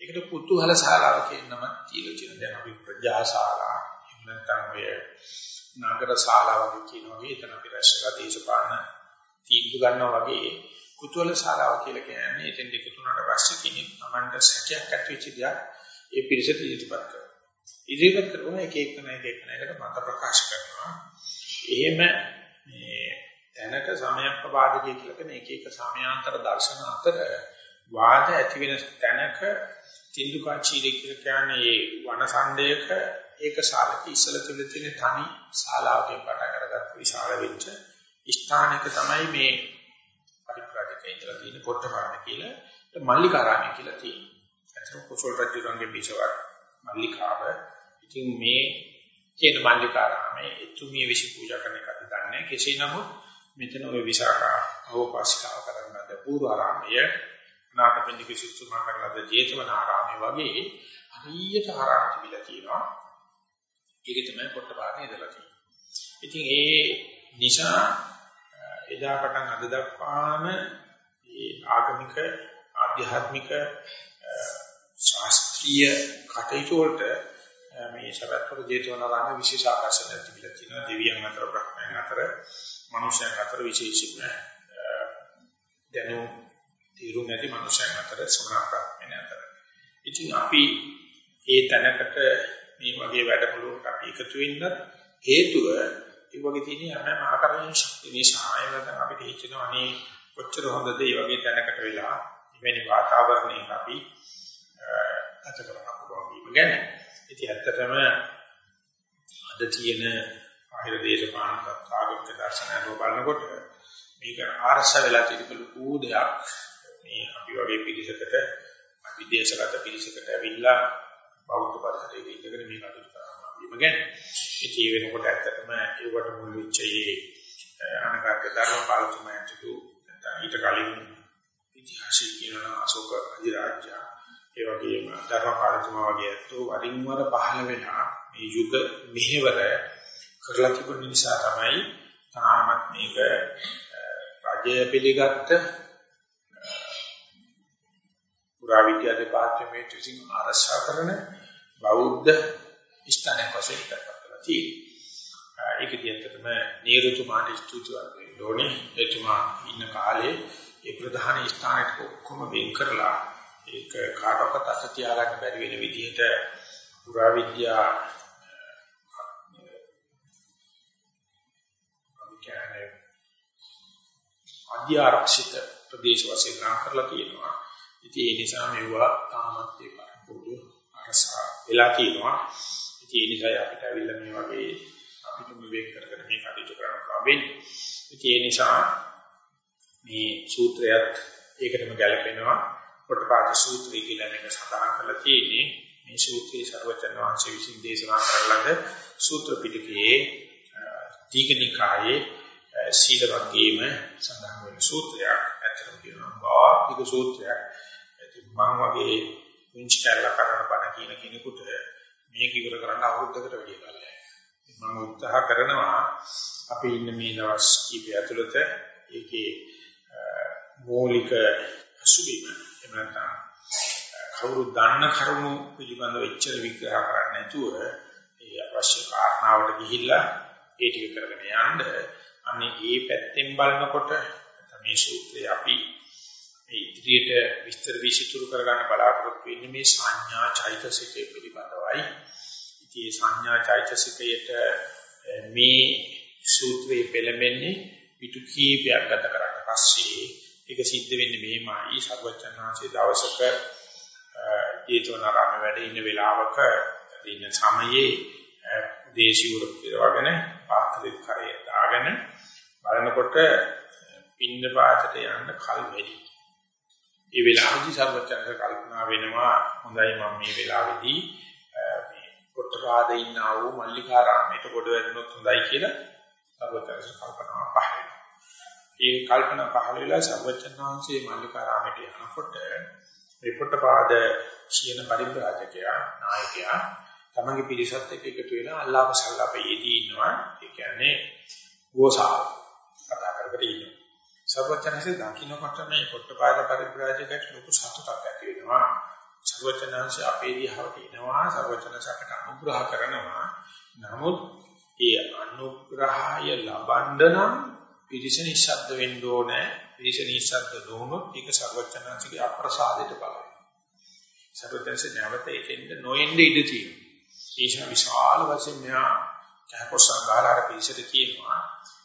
ඒකට කුතුහල ශාලාව කියන නම තියලා තියෙන දැන් අපි ප්‍රජා ශාලා එහෙම නැත්නම් ඔය නගර ශාලා වගේ කියන වගේ එතන අපි රැස්ලා දේශපාලන තීන්දුව ගන්නවා වගේ කුතුහල ශාලාව කියලා කියන්නේ එතෙන් දෙක තුනකට පස්සේ කෙනෙක් Tamanට සැකයක් ඇති වෙච්ච දියක් ඒ පිළිසෙට ඉදිරිපත් කරනවා. ඉදිරිපත් කරන එක එක නැක එක නැකට මත ප්‍රකාශ කරනවා. එහෙම මේ දැනක සමයක් ප්‍රවාදකයේ කියලා කියන එක එක සමයාන්තර දර්ශන අතර වාද ඇති වෙන තැනක තින්දුකාචීරේ කියලා කියන්නේ වනසණ්ඩයක ඒක ශාලක ඉස්සල තුල තියෙන තනි ශාලාවකින් පටන් අරගත්ත විශාල වෙච්ච ස්ථානයක තමයි මේ පරිප්‍රාජකේ ඉඳලා තියෙන පොට්ටපාන කියලා මල්ලිකාරාමය කියලා තියෙනවා. අතන කුසල රජුගේ බිසවක් මල්ලිකාව. ඉතින් මේ කියන මල්ලිකාරාමේ එතුමිය විසි පූජා කරන එක අපි දන්නේ. කෙසේ නමුත් මෙතන ওই විසාකා අවපාසිකාව කරන්නද පූර්වාරාමය නාටපිණ්ඩික සිතුමා කරනද ජේතවනාරාමය වගේ හරියට ආරාම තිබිලා තියෙනවා. ඒක තමයි පොට්ටපානේ ඉඳලා තියෙන්නේ. ඉතින් ඒ නිසා එදා පටන් අද දක්වාම මේ ආගමික ආධ්‍යාත්මික ශාස්ත්‍රීය කටයුතු වලට මේ සරත්වර ජේතවනාරාම විශේෂ ආකර්ෂණයක් තිබිලා තියෙනවා දෙවියන් අතර බ්‍රහ්මයන් අතර මනුෂ්‍යයන් අතර විශේෂිත දැනුම් තීරු නැති මනුෂ්‍යයන් අතර සමන බ්‍රහ්මයන් අතර ඉතින් අපි ඒ තැනකට මේ වගේ වැඩමුළුවකට අපි එකතු වෙන්න හේතුව ඒ වගේ තියෙන හැම ආකාරයෙන් ශක්තිය නිසා ආයතන අපිට හිතෙනවා අනේ කොච්චර හොඳද මේ වගේ තැනකට වෙලා එවැනි වාතාවරණයක අපි ගත කරන්න පුළුවන් වීම ගැන. ඉතින් ඇත්තටම අද තියෙන ආහිර දේශපාලන ආගමික දර්ශනය බලනකොට මේක ආරස වෙලා තියෙන ලොකු දෙයක්. මේ අපි වගේ පිළිසකට විදේශගත පිළිසකට ඇවිල්ලා බෞද්ධ පරිසරයේ ඉඳගෙන මේ කටයුතු කරනවා වීම ගැන. ඉතින් ඒ වෙනකොට ඇත්තටම ඒකට මුල් වෙච්ච ඒ අනගත ධර්මපාලතුමාට ඊට කලින් ඉතිහාසයේ කියන අශෝක අධිරාජ්‍ය ඒ වගේම ධර්මපාලතුමා වගේ අතෝ වරින් වර පහළ වෙනා මේ යුග මෙහෙවර කරලා තිබුණ නිසා තමයි තාමත් මේක රජය පිළිගත්ත පුරා විද්‍යා දෙපාර්තමේන්තුව විසින් ආරක්ෂා කරන බෞද්ධ ස්ථානයක් වශයෙන් ඉදිරිපත් තියෙනවා. ඒක දිහාටම නීරුතුමාට ස්තුතිවන්ත වෙන්න ඕනේ. එතුමා ඉන්න කාලේ ඒ ප්‍රධාන ස්ථානයට ඔක්කොම වෙන් කරලා ඒක කාටවත් අත තියාගන්න බැරි වෙන විදිහට පුරා විද්‍යා කියන්නේ අධ්‍යාරක්ෂිත ප්‍රදේශ වශයෙන් නම් කරලා තියෙනවා. ඉතින් ඒ නිසා මෙවුවා තාමත් ඒ පරිපූර්ණ අරසා වෙලා තියෙනවා. ඉතින් ඒ නිසා අපිට ඇවිල්ලා මේ වගේ අපිට මෙවෙක් කරගෙන මේ කටයුතු කරන්න ලැබෙන්නේ. ඉතින් ඒ නිසා මේ සූත්‍රයත් ඒකටම ගැලපෙනවා. පොට්ටපාද සූත්‍රය කියලා මේක සඳහන් කරලා තියෙන්නේ. මේ සූත්‍රයේ සර්වචන් වහන්සේ විසින් දේශනා කරලද සූත්‍ර පිටකයේ දීඝනිකායේ සීල වර්ගයේම සඳහන් වෙන සූත්‍රයක්. ඇත්තටම කියනවා බාහික සූත්‍රයක්. ඉතින් මම වගේ පුංචි කැලලා කරන බණ කියන කෙනෙකුට මේක ඉවර කරන්න අවුරුද්දකට වැඩි කාලයක්. මම උත්සාහ කරනවා අපි ඉන්න මේ දවස් කීපය ඇතුළත ඒකේ මූලික අසුබීම එහෙම නැත්නම් කවුරු දන්න කරුණු පිළිබඳව එච්චර විග්‍රහ කරන්නේ නැතුව ඒ අවශ්‍ය කාරණාවට ගිහිල්ලා ඒ ටික කරගෙන යන්න අනේ ඒ පැත්තෙන් බලනකොට මේ සූත්‍රය අපි මේ ඉදිරියට විස්තර විසිතුරු කරගන්න බලාපොරොත්තු වෙන්නේ මේ සංඥා චෛතසිකය පිළිබඳවයි. ඉතින් මේ සංඥා චෛතසිකයට මේ සූත්‍රයේ පෙළඹෙන්නේ පිටු කීපයක් ගත කරන්න පස්සේ ඒක සිද්ධ වෙන්නේ මෙහෙමයි සර්වචන්නාංශයේ දවසක ජේතවනාරාමේ වැඩ ඉන්න වෙලාවක ඉන්න සමයේ දේශීය පිරවගෙන පාත්‍රෙත් කරේ දාගෙන බලනකොට පින්න පාතට යන්න කල් වැඩි. ඒ වෙලාවේදී සර්වචන්ක කල්පනා වෙනවා හොඳයි මම මේ වෙලාවේදී මේ පොට්ටපාදේ ඉන්නා වූ මල්ලිකාරාමයට කොට වැදුනොත් හොඳයි කියලා සර්වචර්ය කල්පනා පහළ ඒ කල්පනා පහළ වෙලා සර්වචන්නාංශයේ මල්ලිකාරාමයට යනකොට මේ පොට්ටපාද කියන පරිබ්‍රාජකයා නායකයා තමන්ගේ පිරිසත් එක්ක එකතු වෙලා අල්ලාහ් සල්ලාපේ යෙදී ඉන්නවා. ඒ කියන්නේ ගෝසාව. කතා කර කර ඉන්නවා සර්වචනසේ දකින්නකොට මේ පොට්ටපාද පරිබ්‍රාජකයට ලොකු සතුටක් ඇති වෙනවා. සර්වචනංශ අපේ දිහාවට එනවා. සර්වචනසකට අනුග්‍රහ කරනවා. නමුත් ඒ අනුග්‍රහය ලබන්න නම් පිරිස නිශ්ශබ්ද වෙන්න ඕනේ. පිරිස නිශ්ශබ්ද නොවුනොත් ඒක සර්වචනංශගේ අප්‍රසාදයට බලයි සර්වචනසේ නැවත එතෙන්ද නොඑන්න ඉඩ තියෙනවා. ඒෂා විශාල වශයෙන් මෙහා කහකොස්සන් ගහලා අර පිරිසට කියනවා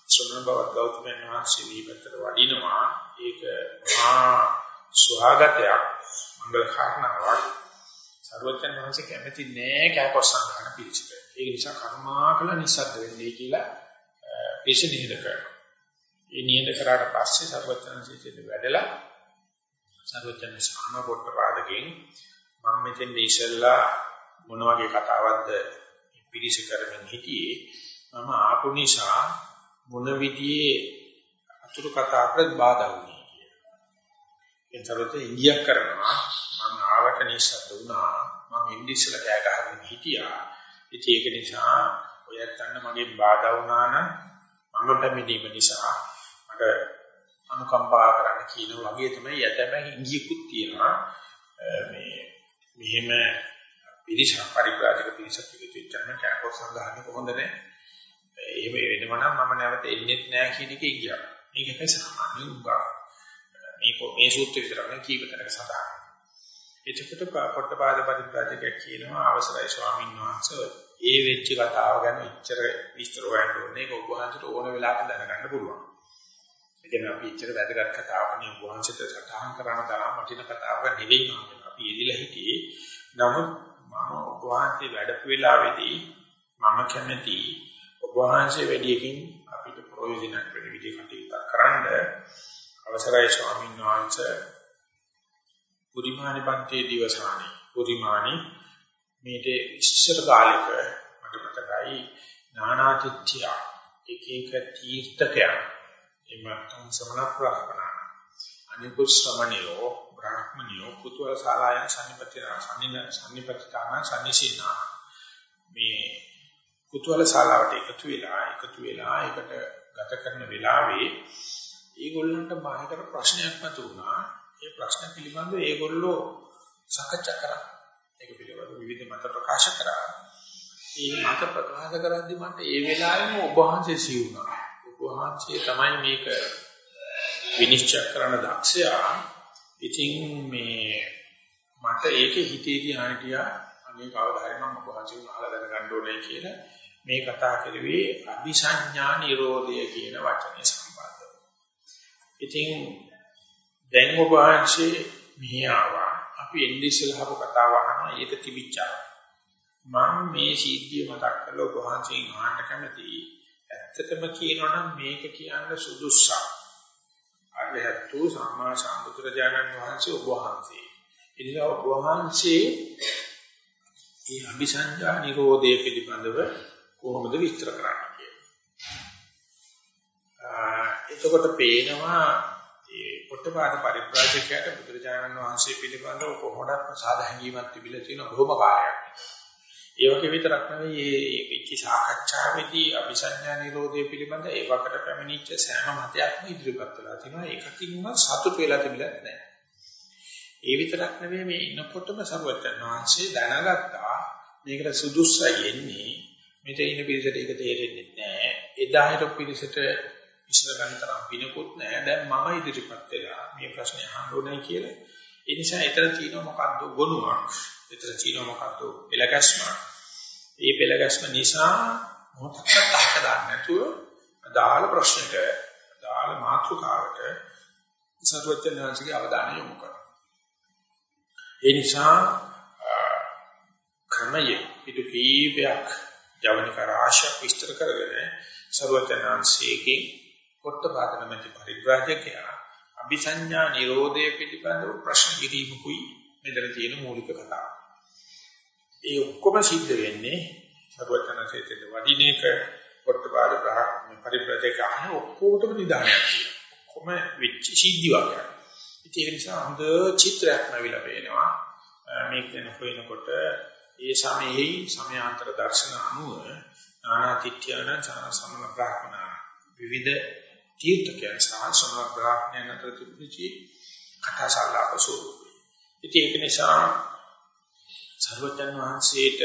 ශ්‍රමණ බවත් ගෞතමයන් වහන්සේ දීපතර වඩිනවා ඒක මහා ස්වාගතයක් මංගල කාරණාවක් සර්වඥ වහන්සේ කැමති නෑ කෑකොස්සන් ගන්න පිළිසිත. ඒ නිසා කර්මාකල නිසද්ද වෙන්නේ කියලා පිළිස නිහිද කරනවා. ඒ නිහිද කරාට පස්සේ සර්වඥ වහන්සේ වැඩලා සර්වඥ ස්වාම පොට්ටපාදකින් මම මෙතෙන් ඉස්සෙල්ලා මොන වගේ කතාවක්ද පිළිස කරමින් හිටියේ මම ආපු නිසා මොන විදිහේ අතුරු කතා අපිට බාධා වුණේ කියලා. එතකොට ඉංගියක් කරනවා මම ආවට නිසද්ද වුණා මම ඉන්දිස්සල කෑ ගහගෙන හිටියා. ඉතින් ඒක නිසා ඔයත් ගන්න මගේ බාධා වුණා නම් මම පැමිණීම නිසා මට අනුකම්පා කරන්න කියන වගේ තමයි යතම ඉංගියකුත් තියෙනවා. මේ මෙහෙම පිරිසක් පරිප්‍රාජක පිරිසක් පිළිතුරු කරන කෑකොත් සංගහන්නේ කොහොමද නැහැ? එහෙම වෙනව නම් මම නැවත එන්නේ නැහැ කියන එක ඉගියක්. මේක එකයි සාමාන්‍ය උගා. මේක මේ සූත්‍ර විතරක් නෙවෙයි කීප තැනක සඳහන්. එතකොට පොට්ටපාද පරිප්‍රාජකයක් කියනවා අවසරයි ස්වාමීන් වහන්සේ ඒ වෙච්ච කතාව ගැන ඉච්චර විස්තර හොයන්න ඕනේ. ඒක ඔබ වහන්සේට ඕන වෙලාවක දැනගන්න පුළුවන්. ඒ කියන්නේ අපි ඉච්චර වැදගත් කතාවක් නේ ඔබ වහන්සේට සටහන් කරන තරම් වටින කතාවක් නෙවෙයි මම. අපි එදිලා හිටියේ. නමුත් මම ඔබ වහන්සේ වැඩපු වෙලාවේදී මම කැමති වහන්සේ වැඩියකින් අපිට ප්‍රයෝජනක් වෙන විදිහට කටයුතු කරන්න අවසරයි ස්වාමීන් වහන්සේ. පුරිමානි පන්තියේ දිවසානි. පුරිමානි මේට ඉස්සර කාලෙක මට මතකයි නානාතිත්‍ය එක එක තීර්ථකයන් එමත්නම් සමන ප්‍රාප්තනා අනිකුත් ශ්‍රමණියෝ බ්‍රාහ්මණියෝ කුතුල ශාලායන් සම්නිපතිනා සම්නිපතිතාන සම්නිසීනා. මේ කුතුහල ශාලාවට එකතු වෙලා එකතු වෙලා ඒකට ගත කරන වෙලාවේ ඒගොල්ලන්ට බාහිර ප්‍රශ්නයක් මතුවුණා. ඒ ප්‍රශ්න පිළිබඳව ඒගොල්ලෝ සාකච්ඡා කරා. ඒක පිළිබඳව විවිධ මත ප්‍රකාශ කරා. ඒ මත ප්‍රකාශ කරද්දී මට ඒ වෙලාවෙම ඔබ වහන්සේ සිවුණා. ඔබ වහන්සේ තමයි මේක විනිශ්චය කරන දක්ෂයා. ඉතින් මේ මට ඒකේ හිතේ තියාන ටියා අනේ කවදා හරි මම ඔබ වහන්සේ අහලා දැනගන්න ඕනේ කියලා මේ කතා කරුවේ අபிසඤ්ඤා නිරෝධය කියන වචනේ සම්බන්ධව. ඉතින් දැන් ඔබ වහන්සේ මෙහි ආවා. අපි එන්නේ ඉස්සෙල්ලාම කතාව අහනවා ඒක තිබිච්චා. මම මේ සිද්ධිය මතක් කරලා ඔබ වහන්සේ අහන්න කැමතියි. ඇත්තටම කියනවනම් මේක කියන්න සුදුසුසක්. අරහත්තු සම්මා සම්බුදුරජාණන් වහන්සේ ඔබ වහන්සේ. ඉතින් ඔබ වහන්සේ මේ අபிසඤ්ඤා නිරෝධය පිළිබඳව කොහොමද විස්තර කරන්නේ කියලා. එතකොට පේනවා ඒ පොට්ටපාද පරිබ්‍රාජකයාට බුදුරජාණන් වහන්සේ පිළිබඳව කොහොමද ප්‍රසාද හැඟීමක් තිබිලා තියෙන බොහොම කාලයක්. ඒ වගේ විතරක් නෙවෙයි මේ පිච්ච සාකච්ඡාවේදී අபிසඤ්ඤා නිරෝධය පිළිබඳ ඒ වකට පැමිණිච්ච සෑම මතයක්ම ඉදිරිපත් වෙලා තිනවා. ඒකකින්ම සතුට වෙලා තිබිලා නැහැ. ඒ විතරක් නෙවෙයි මේ ඉන්නකොටම සරුවචන් වහන්සේ දැනගත්තා මේකට සුදුස්සයි එන්නේ මෙතන ඉන්න පිරිසට ඒක තේරෙන්නේ නැහැ. එදා හිටපු පිරිසට විශ්ල ගන්න තරම් පිනකුත් නැහැ. දැන් මම ඉදිරිපත් වෙලා මේ ප්‍රශ්නේ අහන්න ඕනේ කියලා. ඒ නිසා එතන තියෙන මොකද්ද ගුණයක්? එතන තියෙන මොකද්ද පෙළගැස්මක්? ඒ පෙළගැස්ම නිසා මොකක්ද අහක දාන්න නැතුව අදාළ ප්‍රශ්නට අදාළ මාතෘකාවට සර්වඥාන්සේගේ අවධානය යොමු කරනවා. ඒ නිසා ක්‍රමයේ පිටු කීපයක් යවනික රාශියක් විස්තර කරගෙන ਸਰවඥාන්සේගේ පොට්ටපාදන මැති පරිබ්‍රාජකයා අභිසඤ්ඤා නිරෝධය පිළිබඳව ප්‍රශ්න කිරීමකුයි මෙතන තියෙන මූලික කතාව. ඒ ඔක්කොම සිද්ධ වෙන්නේ ਸਰවඥාන්සේට වඩින එක පොට්ටපාද පරිබ්‍රාජකයා ඔක්කොටම නිදානයක් කියනවා. ඔක්කොම වෙච්ච සිද්ධි වගේ. ඒක නිසා හොඳ චිත්‍රයක් නැවිලා පේනවා. මේක දැන් හොයනකොට ඒ සමයේ සමයාන්තර දර්ශන අනුව නානාතිත්‍යන සමන බ්‍රාහ්මණ විවිධ තීර්ථකයන් සහ සමන බ්‍රාහ්මණයන් අතර තිබුණී කතාසල්ලාප ස්වරූපය. ඉතින් ඒක නිසා සර්වජන් වහන්සේට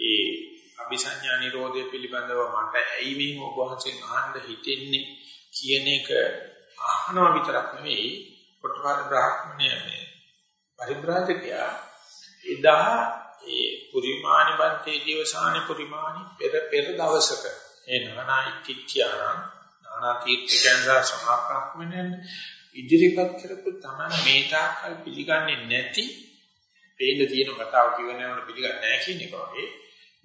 ඒ අபிසඤ්ඤා නිරෝධය පිළිබඳව මට ඇයි මේ ඔබ වහන්සේගෙන් අහන්න හිතෙන්නේ කියන එක අහනවා විතරක් නෙවෙයි කොටපාද බ්‍රාහ්මණය මේ පරිබ්‍රාජකයා එදා ඒ පුරිමානි බන්තේ ජීවසානි පුරිමානි පෙර පෙර දවසක ඒ නානා ඉක්කිච්චාන නානා තීර්ථකයන්ලා සමාප්‍රාහ්මණයන් ඉදිරිපත් කරපු තමයි මේ තාක්කල් පිළිගන්නේ නැති පේන්න තියෙන කතාව කියවනවට පිළිගන්නේ නැහැ කියන එක වගේ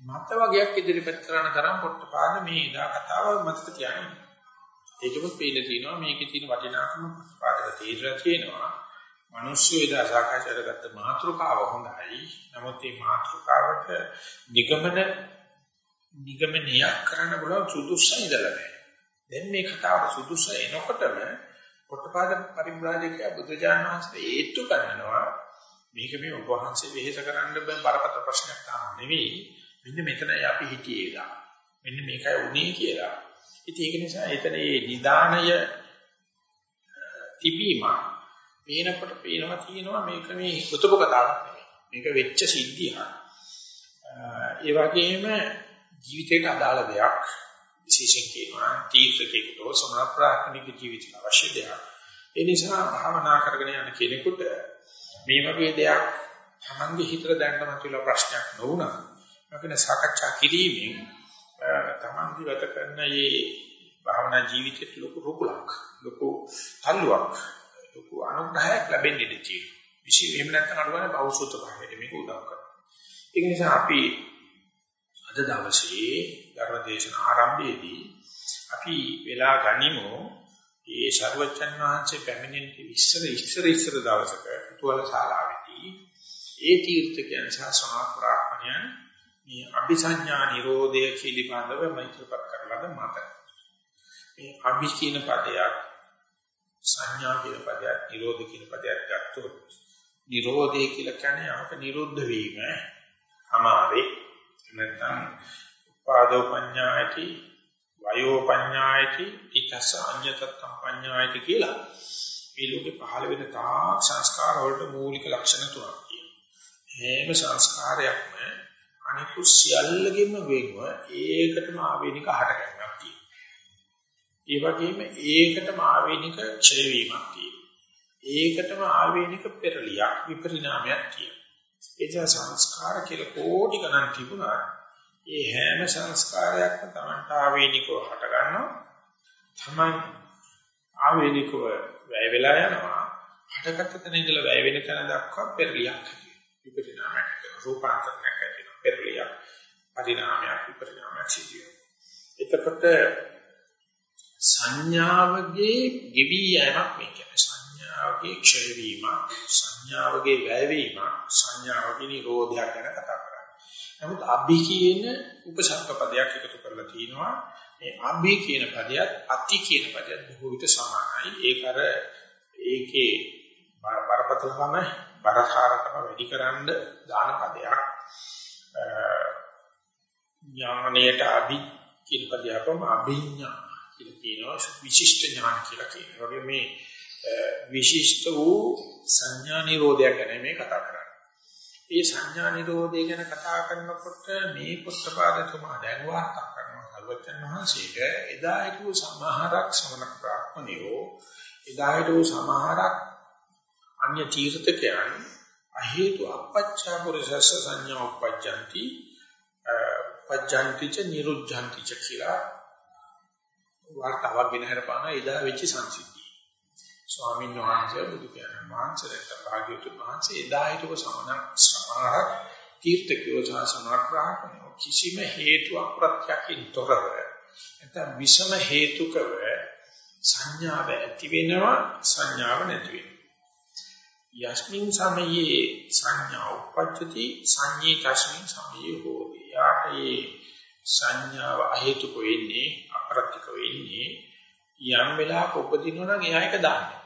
මත වගේක් ඉදිරිපත් කරන තරම් පොට්ටපාද මේ ඉදා කතාව මතක තියාගන්න. ඒකම පේන්න තියෙනවා මේකේ තියෙන වටිනාකම පාදක තීරණ තියෙනවා. මිනිස්සු එදා සාකච්ඡා කරගත්ත මාතෘකාව හොඳයි. නමුත් මේ මාතෘකාවට නිගමන නිගමනයක් කරන්න බලව සුදුසු ඉඳලා නැහැ. දැන් මේ කතාව සුදුසු එනකොටම පොට්ටපාද පරිබ්‍රාජකයා බුදුජානක වහන්සේ ඒත්තු කරනවා මේක මේ ඔබ වහන්සේ වෙහෙස කරන්න බරපතල ප්‍රශ්නයක් තාම නෙවෙයි මෙන්න මෙතනයි අපි හිටියේලා මෙන්න මේකයි උනේ කියලා ඉතින් ඒක නිසා එතන මේ නිදානය තිබීම පේනකොට පේනවා කියනවා මේක මේ පුතප කතාවක් නෙවෙයි මේක වෙච්ච සිද්ධියක් ඒ වගේම ජීවිතයට අදාළ දෙයක් විශේෂයෙන් කියනවා තීර්ථකෙකුට සමාප්‍රාඥික ජීවිතය අවශ්‍ය දෙයක්. ඒ නිසා භාවනා කරගෙන යන කෙනෙකුට මේ වගේ දෙයක් තමන්ගේ හිතට දැනගම කියලා ප්‍රශ්නයක් නොවුණා. මකන සාකච්ඡා කිරීමෙන් තමන්ගේ ගත කරන මේ භාවනා ජීවිතයට ලොකු රුකුලක් ලොකු තල්ලුවක් ලොකු අනුග්‍රහයක් ලැබෙන්නේ දෙතියි. විශේෂ එහෙම නැත්නම් අනුගමන බෞසුත භාවයට මේක උදව් කරනවා. ඒ නිසා අපි අද දවසේ ධර්ම දේශන ආරම්භයේදී අපි වෙලා ගනිමු මේ ශරුවචන් වහන්සේ පැමිණෙන ඉස්සර ඉස්සර ඉස්සර දවසක තුවල ශාලාවේදී ඒ තීර්ථකයන් සහ සමාප්‍රාඥයන් මේ අபிසඤ්ඤා නිරෝධය පිළිබඳව මෛත්‍රීපත් කරලාද මත මේ අභි කියන පදයක් සංඥා කියන පදයක් නිරෝධ කියන පදයක් ගත්තොත් නිරෝධය කියලා කියන්නේ අපක නිරුද්ධ වීම අමාවේ නැත්නම් උපාදෝ පඤ්ඤායති වයෝ පඤ්ඤායති ඊටස අඤ්‍යතත්තම් පඤ්ඤායති කියලා මේ ලෝකේ පහළ වෙන තා සංස්කාර වලට මූලික ලක්ෂණ තුනක් තියෙනවා. හැම සංස්කාරයක්ම අනිකුත් සියල්ලගෙම වෙනව ඒකටම ආවේනික හටගන්නක් තියෙනවා. ඒ වගේම ඒකටම ආවේනික ක්ෂය වීමක් තියෙනවා. ඒකටම ආවේනික පෙරලියක් විපරිණාමයක් තියෙනවා. ඒ සංස්කාර කියලා කෝටි ගණන් තිබුණා. ඒ හැම සංස්කාරයක්ම Tamanට ආවේනිකව හට ගන්නවා. Taman ආවේනිකව වැය වෙලා යනවා. හටගත්ත තැන ඉඳලා වැය වෙන තැන දක්වා පෙරලියක් විපරිණාමයක් රූපාන්තරණයක් ඇති වෙනවා. පෙරලියක් පරිණාමයක් විපරිණාමයක් සිදු වෙනවා. එතකොට සංඥාවගේ ගෙවි යෑමක් මේ කියන්නේ සංඥාවගේ ක්ෂය වීම සංඥාවගේ වැය වීම සංඥාවගේ නිරෝධයක් ගැන කතා කරා. නමුත් අභි කියන උපසර්ග පදයක් එකතු කරලා තිනවා. මේ අභි කියන පදයට අති කියන පදයට බොහෝ විට සමානයි. ඒක අර ඒකේ බරපතලකම බරකාරකම වැඩි කරන්න දාන පදයක්. ඥානයට අභි කියන පදයකම අභිඥා කියලා කියනවා විශිෂ්ට ඥාන කියලා කියනවා. වගේ මේ විශිෂ්ට වූ සංඥා නිරෝධය ගැන මේ කතා කරන්නේ. මේ සංඥා නිරෝධය ගැන කතා කරනකොට මේ පුස්තපාදතුමා දැන් වාර්තා කරනවා සර්වචන් වහන්සේට එදා හිටු සමහරක් සමනක් ප්‍රාප්තනියෝ එදා හිටු සමහරක් අන්‍ය තීර්ථකයන් අහේතු අපච්චා පුරුෂස්ස සංඥා උපජ්ජಂತಿ පජ්ජಂತಿ ච නිරුද්ධಂತಿ ච කියලා වාර්තාවක් ගෙන හරපාන එදා වෙච්ච සංසිද්ධිය. ස්වාමීන් වහන්සේ බුදු පියාණන් වහන්සේට භාග්‍යවතුන් වහන්සේ එදා හිටපු සමන සමහර තීර්ථකයෝ සහ සමාප්‍රාහකයෝ කිසිම හේතුවක් ප්‍රත්‍යක්ෂින් තොරව නැත්නම් විෂම හේතුකව සංඥාව ඇති වෙනවා සංඥාව නැති වෙනවා යස්මින් සමයේ සංඥා උපජ්ජති සංඤී තස්මින් සමයේ හෝති. යාට මේ සංඥාව අහේතුක වෙන්නේ අප්‍රත්‍යික වෙන්නේ යම් වෙලාවක උපදිනවා නම් එයා එක දාන්නේ.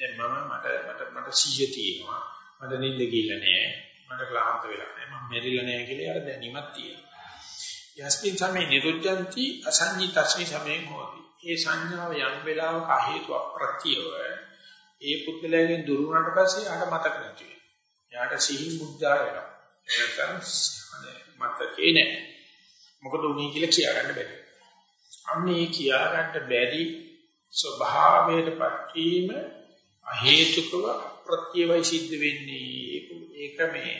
දැන් මම මට මට මට සිහිය තියෙනවා. මට නිින්ද ගිහිල්ලා නැහැ. මට ක්ලාන්ත වෙලා නැහැ. මම මෙරිලා නැහැ කියලා යාර දැනීමක් තියෙනවා. යස්මින් සමේ නිරුද්ධಂತಿ අසංඤී තස්මි සමේ හෝති. ඒ සංඥාව යම් වෙලාවක හේතු අප්‍රත්‍යව ඒ පුද්ගලයාගෙන් දුරු වුණාට පස්සේ ආට මතක නැති වෙනවා. එයාට සිහි මුද්දා වෙනවා. නැත්නම් මතකේ නැහැ. මොකද උනේ කියලා කියාගන්න බැහැ. අන්නේ කියාගන්න බැරි ස්වභාවයටපත් වීම අහේතුකව අප්‍රත්‍යවයි සිද්ධ වෙන්නේ. ඒක මේ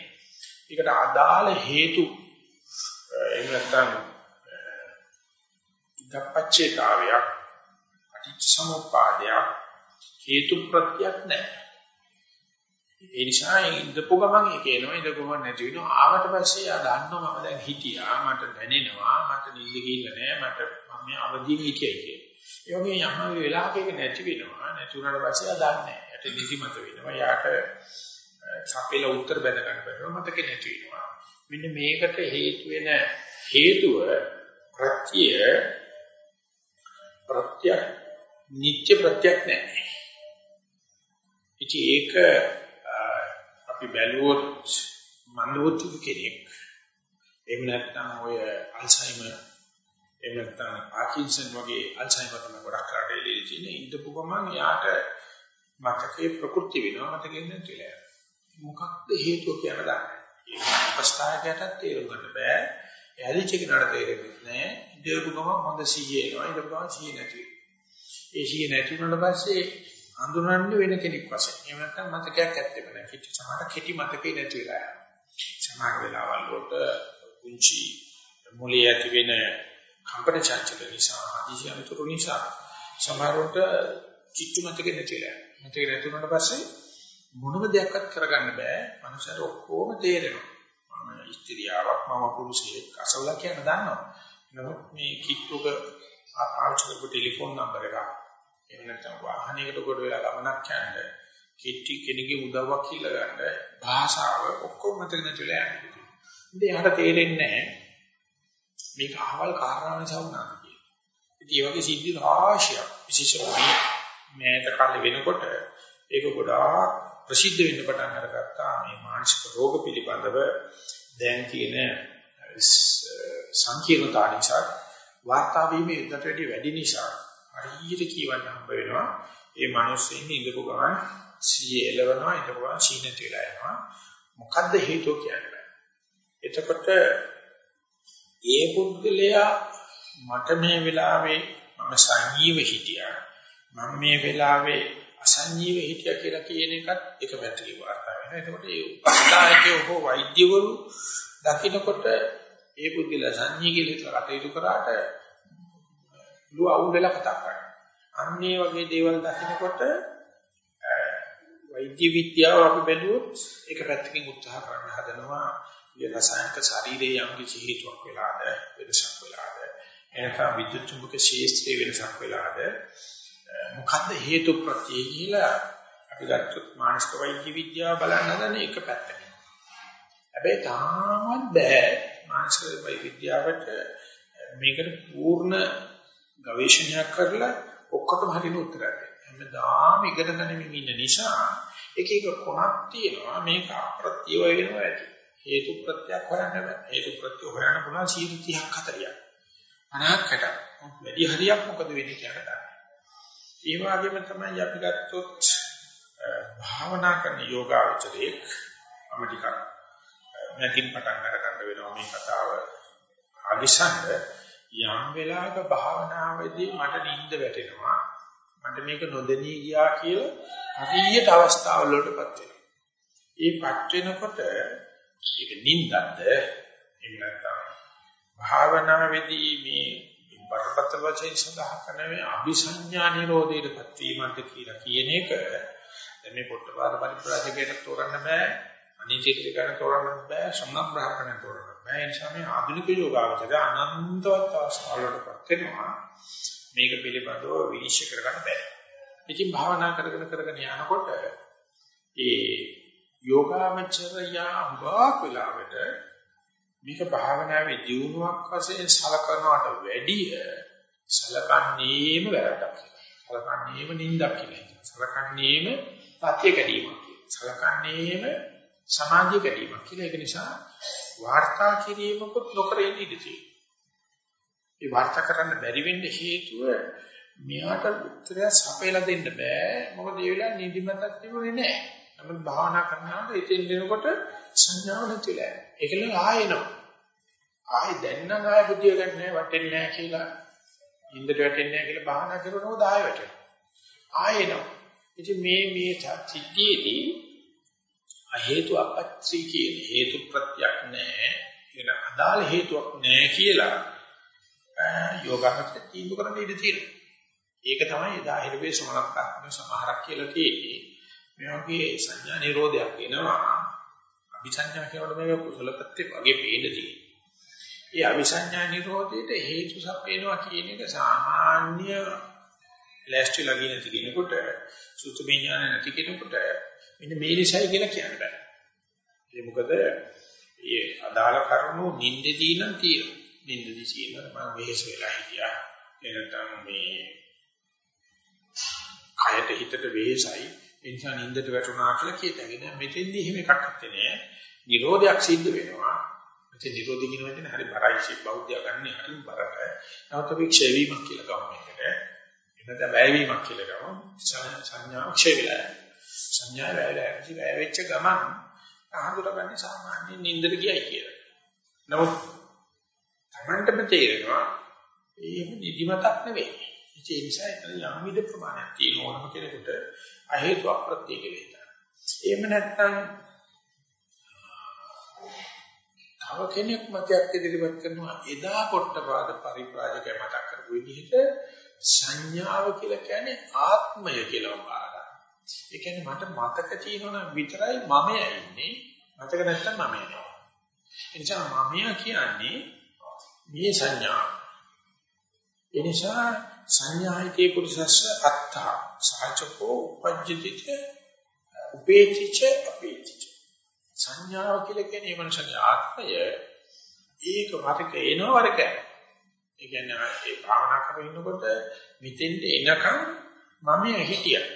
ඒකට අදාළ හේතු එහෙම නැත්නම් ඉදපච්චේතාවයක් අටිච්චසමුප්පාදයක් හේතු ප්‍රත්‍යක් නැහැ. ඒ නිසා ඉඳපු ගමන් ඒක එනවා ඉඳපු ගමන් නැති වෙනවා ආවට පස්සේ ආ දන්නවා මම දැන් හිටියා මට දැනෙනවා මට නිින්ද ගිහිල්ලා නැහැ මට මම මේ අවදියෙන් හිටියයි කියලා. ඒ වගේ යම් වෙලාවක ඒක නැති වෙනවා නැති වුණාට පස්සේ ආ දන්නේ නැහැ. යට නිදිමත වෙනවා. යාට සපෙල උත්තර බඳ ගන්න බැහැ මතක නැති වෙනවා. මෙන්න මේකට හේතු වෙන හේතුව ප්‍රත්‍ය ප්‍රත්‍ය නිත්‍ය ප්‍රත්‍යක් නැහැ. ඉතින් ඒක අපි බැලුවොත් මන්දවතු කෙනෙක් එහෙම නැත්නම් ඔය අල්සයිමර් එහෙම නැත්නම් පාකින්සන් වගේ අල්සයිමර් තමයි ගොඩක් කරලා ඉන්නේ තියෙන ඉඳපු ගමන් යාට මතකේ ප්‍රකෘති වෙනවා මතකෙන් නැතිලා මොකක්ද හේතුව කියලා දන්නේ. ඒක අපස්ථායකටත් තේරුම් ගන්න බෑ. ඇලිච කෙනාට තේරෙන්නේ නැහැ. ඉඳපු ගමන් හොඳ සීයේ එනවා. ඉඳපු ගමන් සීයේ නැති වෙනවා. ඒ සීයේ නැති වුණාට පස්සේ හඳුනන්නේ වෙන කෙනෙක් වශයෙන්. එහෙම නැත්නම් මතකයක් ඇත්තෙම නැහැ. කිච්ච සමහර කෙටි මතකේ නැති වෙලා යනවා. සමහර වෙලාවල් වලට කුංචි මොලේ ඇති වෙන කම්පන චංචල නිසා, අදිශි අනුතුරු නිසා සමහරවට කිච්චු මතකේ නැති වෙලා යනවා. මතකේ නැති වුණාට පස්සේ මොනම දෙයක්වත් කරගන්න බෑ. මනුස්සයර ඔක්කොම තේරෙනවා. මම ස්ත්‍රියාවක්, මම පුරුෂයෙක්, අසවලා කියන දන්නවා. නමුත් මේ කිට්ටුක පාවිච්චි කරපු ටෙලිෆෝන් නම්බර එක එහෙම නැත්නම් වාහනයකට කොට වෙලා ගමනක් යන්න කිට්ටි කෙනෙකුගේ උදව්වක් කියලා ගන්න භාෂාව ඔක්කොම මතක නැතිලා යන්නේ. ඉතින් එයාට තේරෙන්නේ නැහැ මේක අහවල් කාරණා නිසා වුණා කියලා. ඉතින් මේ වගේ සිද්ධි රාශියක් විශේෂයෙන්ම මෑත කාලේ වෙනකොට ඒක ගොඩාක් ප්‍රසිද්ධ වෙන්න පටන් අරගත්තා මේ මානසික රෝග පිළිබඳව දැන් තියෙන සංකීර්ණතා නිසා වාර්තා වීමේ යුද්ධට වැඩි නිසා හරියට කියවන්න හම්බ වෙනවා. ඒ මිනිස්සුන් ඉඳපු ගමන් සීයේ එලවනවා ඉඳපු ගමන් සීනට වෙලා යනවා. මොකද්ද හේතුව කියන්නේ? එතකොට ඒ පුද්ගලයා මට මේ වෙලාවේ මම සංජීව හිටියා. මම මේ වෙලාවේ අසංජීව හිටියා කියලා කියන එකත් එක පැත්තකින් වාර්තා වෙනවා. එතකොට ඒ උපස්ථායකයෝ හෝ වෛද්‍යවරු දකින්නකොට ඒ පුද්ගලයා සංජී කියලා කටයුතු කරාට ලුව අවුල් වෙලා කතා කරනවා. අන්න ඒ වගේ දේවල් දකින්නකොට වෛද්‍ය විද්‍යාව අපි බැලුවොත් ඒක පැත්තකින් උත්සාහ කරන්න හදනවා. මේ රසායනික ශරීරයේ යම් කිසි හේතුවක් වෙලාද වෙනසක් වෙලාද එනකම් විද්‍යුත් චුම්බක ශාස්ත්‍රයේ වෙනසක් වෙලාද මොකද්ද හේතු ප්‍රත්‍යය කියලා අපි ගත්තොත් මානසික වෛද්‍ය විද්‍යාව බලන්න හදන්නේ එක පැත්තකින්. හැබැයි තාමත් බෑ මානසික වෛද්‍ය විද්‍යාවට මේකට පූර්ණ ගවේෂණයක් කරලා ඔක්කොටම හරින උත්තර දෙන්න. හැමදාම ඉගෙන ගනිමින් ඉන්න නිසා එක එක කොනක් තියෙනවා මේක අප්‍රත්‍ය වෙනවා ඇති. හේතු ප්‍රත්‍යක් හොයන්න බෑ. හේතු ප්‍රත්‍ය හොයන්න පුළුවන් 30ක් 40ක්. 50කට වැඩි හරියක් මොකද වෙන්නේ කියලා ඒ වගේම තමයි අපි ගත්තොත් භාවනා කරන යෝගාවචරයේ මම ටිකක් නැතින් පටන් ගන්න වෙනවා මේ කතාව අවිසංග යම් වෙලාවක භාවනාවේදී මට නිින්ද වැටෙනවා. මට මේක නොදෙනී ගියා කියලා හරියට අවස්ථාවල වලටපත් වෙනවා. ඒපත් වෙනකොට ඒක නිින්දක්ද? එහෙම නැත්නම් භාවනාවේදී මේ බරපතල වශයෙන් සඳහන් කරන මේ අபிසඤ්ඤා නිරෝධයටපත් වීමත් කියලා කියන එක දැන් මේ පොට්ටපාද පරිප්‍රාජකයට තෝරන්න බෑ. අනිත්‍යයට ගන්න තෝරන්න බෑ. සම්නම් බ්‍රහ්මණය තෝරන්න බෑ ඒ නිසා මේ ආධුනික යෝගාවචර අනන්තවත් අවස්ථාවලටපත් වෙනවා මේක පිළිබඳව විනිශ්චය කරගන්න බෑ ඉතින් භාවනා කරගෙන කරගෙන යනකොට ඒ යෝගාවචරයා හුඟක් වෙලාවට මේක භාවනාවේ දියුණුවක් වශයෙන් සලකනවට වැඩිය සලකන්නේම වැරද්දක්. සලකන්නේම නින්දක් කියලා. සලකන්නේම පත්‍ය කැඩීමක් කියලා. සලකන්නේම සමාධිය කැඩීමක් කියලා. ඒක නිසා වාර්තා කිරීමකුත් නොකර ඉඳී තියෙනවා. ඒ වාර්තා කරන්න බැරි වෙන්න හේතුව මෙයාට උත්තරය සපයලා දෙන්න බෑ. මොකද ඒ වෙලාවේ නිදිමතක් තිබුණේ නැහැ. නමුත් භාවනා කරනකොට ඉතින් දෙනකොට සංඥාව නැතිලා. ඒකල ආයෙනවා. ආයෙ දැන් නම් ආයෙ බුද්ධිය ගන්න නැහැ, වටෙන්නේ නැහැ කියලා. ඉන්දට වැටෙන්නේ නැහැ කියලා භාවනා කරනකොට ආයෙ වැටෙනවා. ආයෙනවා. ඉතින් මේ මේ සිද්ධියේදී හේතු අපච්චි කියන හේතු ප්‍රත්‍යක් නැහැ. ඒක අදාළ හේතුවක් නැහැ කියලා යෝගාවචර තීන්දුව කරන්න ඉඩ තියෙනවා. ඒක තමයි එදා හිරවේ සමලක් කරන සමහරක් කියලා තියෙන්නේ. මේ වගේ සංඥා නිරෝධයක් එනවා. අபிසංඥා කියනකොට මේක කුසල ප්‍රත්‍ය වගේ පේන්න තියෙනවා. ඒ අபிසංඥා නිරෝධයට හේතු සපේනවා කියන එක සාමාන්‍ය ලෑස්ති ලගින තිගෙනකොට සුතුමේ ඥාන නැති කෙනෙකුට මෙන්න මේ නිසයි කියලා කියන්න බෑ. ඒ මොකද ඒ අදාළ කරුණු නින්දදී නම් තියෙනවා. නින්දදී කියනවා මම වෙහෙස වෙලා හිටියා. එනතම් මේ කයට හිතට වෙහෙසයි. ඒ නිසා නින්දට වැටුණා කියලා කියතගෙන මෙතෙන්දී එහෙම එකක් නැත්තේ නෑ. නිරෝධයක් සිද්ධ වෙනවා. මෙතෙන් නිරෝධය කියන වචනේ හරි බරයි ශික් බෞද්ධය ගන්න හරි බරට. නමුත් අපි ක්ෂය වීමක් කියලා ගමු මේකට. එනද වැය වීමක් කියලා ගමු. සංඥා ක්ෂය වෙලා. සංඥා වැයලා වැය වෙච්ච ගමන් අහඳුරගන්නේ සාමාන්‍ය නින්දට ගියයි කියලා. නමුත් Tamanටම තේරෙනවා ඒක නිදිමතක් නෙවෙයි. ඒ නිසා එතන යම් විද ප්‍රමාණයක් තියෙන ඕනම කෙනෙකුට අහේතු අප්‍රත්‍ය කියලා හිතනවා. එහෙම නැත්නම් තව කෙනෙක් මතයක් ඉදිරිපත් කරනවා එදා පොට්ටපාද පරිප്രാජකය මතක් කරපු විදිහට සංඥාව කියලා කියන්නේ ආත්මය කියලා වපාරා. ඒ කියන්නේ මට මතක තියෙනවා විතරයි මමයි ඉන්නේ මතක නැත්තම් මම නෑ. ඒ නිසා මමයා කියන්නේ මේ සංඥාව. ඒ නිසා සංඥායිතේ පුරුෂස්ස අත්තා සාචකෝ උපජ්ජතිච උපේතිච අපේතිච. සංඥාව කියලා කියන්නේ මනුෂ්‍යගේ ආත්මය. ඒක වරක එනවා වරක ඒ කියන්නේ ඒ භාවනා කරගෙන ඉන්නකොට මෙතෙන්ට එනකම් මම හිටියා.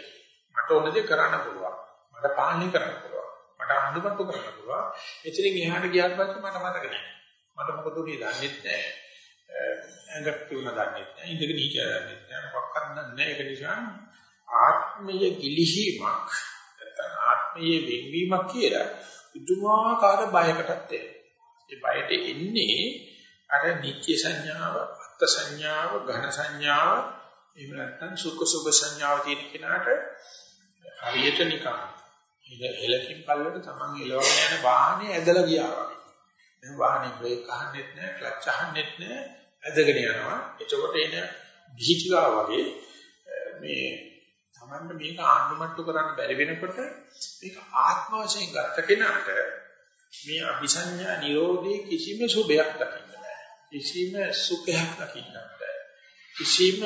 මට ඕන දේ කරන්න පුළුවන්. මට පාලනය කරන්න පුළුවන්. මට අඳුමතු කරන්න පුළුවන්. එතනින් එහාට ගියාට පස්සේ මට මතක නැහැ. මට මොකද උනේ දන්නේ නැහැ. ඇඟක් තුන දන්නේ නැහැ. ඉඳගෙන හිටියා දන්නේ නැහැ. මොකක්වත් දන්නේ නැහැ. ඒක නිසා ආත්මීය ගිලිහීමක් නැත්නම් ආත්මීය වෙන්වීමක් කියලා පුදුමාකාර බයකටත් එනවා. ඒ බයට එන්නේ අර නිත්‍ය සංඥාව අත්ත් සංඥාව ඝන සංඥාව එහෙම නැත්නම් සුඛ සුභ සංඥාව තියෙන කෙනාට හරියට නිකන් ඉත එලකින් පල්ලට තමන් එලවගෙන යන වාහනේ ඇදලා ගියා වගේ. දැන් වාහනේ බ්‍රේක් අහන්නෙත් නැහැ, ක්ලච් අහන්නෙත් නැහැ, ඇදගෙන යනවා. එතකොට එන බීචිකා වගේ මේ තමන්ට මේක ආණ්ඩුමට්ටු කරන්න බැරි වෙනකොට මේක ආත්ම වශයෙන් ගත්ත කෙනාට මේ අபிසඤ්ඤා නිරෝධයේ කිසිම සුභයක් දකින්න බෑ. කිසිම සුඛයක් දකින්න බෑ. කිසිම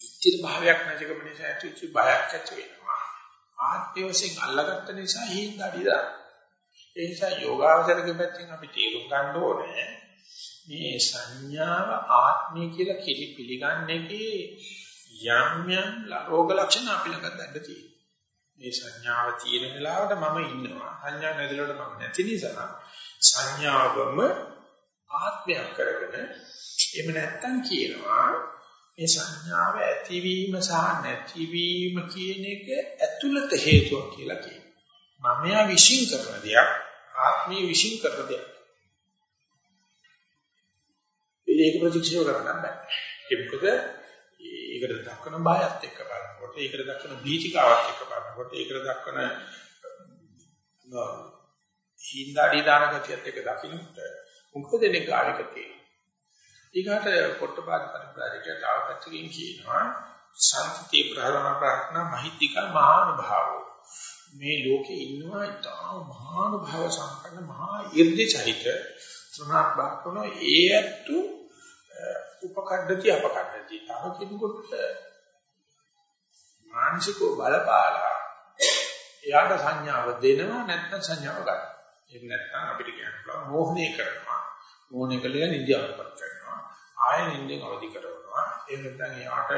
ඉතිරි භාවයක් නැතිකම නිසා ඇතිවෙච්ච බයක් ඇති වෙනවා. ආත්ම වශයෙන් අල්ලගත්ත නිසා හිඳඩිදා. ඒ නිසා යෝගාවචරකෙ පැත්තෙන් අපි තේරුම් ගන්න ඕනේ මේ සංඥාව ආත්මය කියලා කිලි පිළිගන්නේ යම් යම් රෝග ලක්ෂණ අපි ළඟ දැන්න තියෙනවා. මේ සංඥාව තියෙන වෙලාවට මම ඉන්නවා. සංඥා නැතිලට මම නැති නිසා සංඥාවම ආත්මයක් කරගෙන එහෙම නැත්තම් කියනවා මේ සංඥාව ඇතිවීම සහ නැතිවීම කියන එක ඇතුළත හේතුවක් කියලා කියනවා. මමයා විශ්ින් කරන දෙයක් ආත්මීය විශ්ින් කරන දෙයක්. ඒක ප්‍රතික්ෂේප කරන්න බෑ. ඒක මොකද ඒකට දක්වන බයත් එක්ක බලනකොට ඒකට දක්වන බීචිකාවත් එක්ක බලනකොට ඒකට දක්වන හිඳාඩි දාන ගතියත් එක්ක දකින්නට මොකද දෙන්නේ කාර්යකතේ ඊගාට පොට්ටපාද පරිප්‍රාජකය තාවකත්වකින් කියනවා සම්පති ප්‍රහරණ ප්‍රාර්ථනා මහිත්‍තිකා මහානුභාවෝ මේ ලෝකේ ඉන්නවා ඉතාම මහානුභාව සම්පන්න මහා 이르දි චරිත තුනක් බාකන ඒ ඇත්තු උපකඩති අපකඩති. තව කෙනෙකුට මානසිකව බලපාලා එයාට සංඥාව දෙනවා නැත්නම් සංඥාව ගන්නවා. එහෙම නැත්නම් අපිට කියන්න පුළුවන් මෝහණය කරනවා. මෝහණය කළේ නිදියාවපත් කරනවා. ආය නිින්දෙන් අවදි කරනවා. එහෙම නැත්නම් එයාට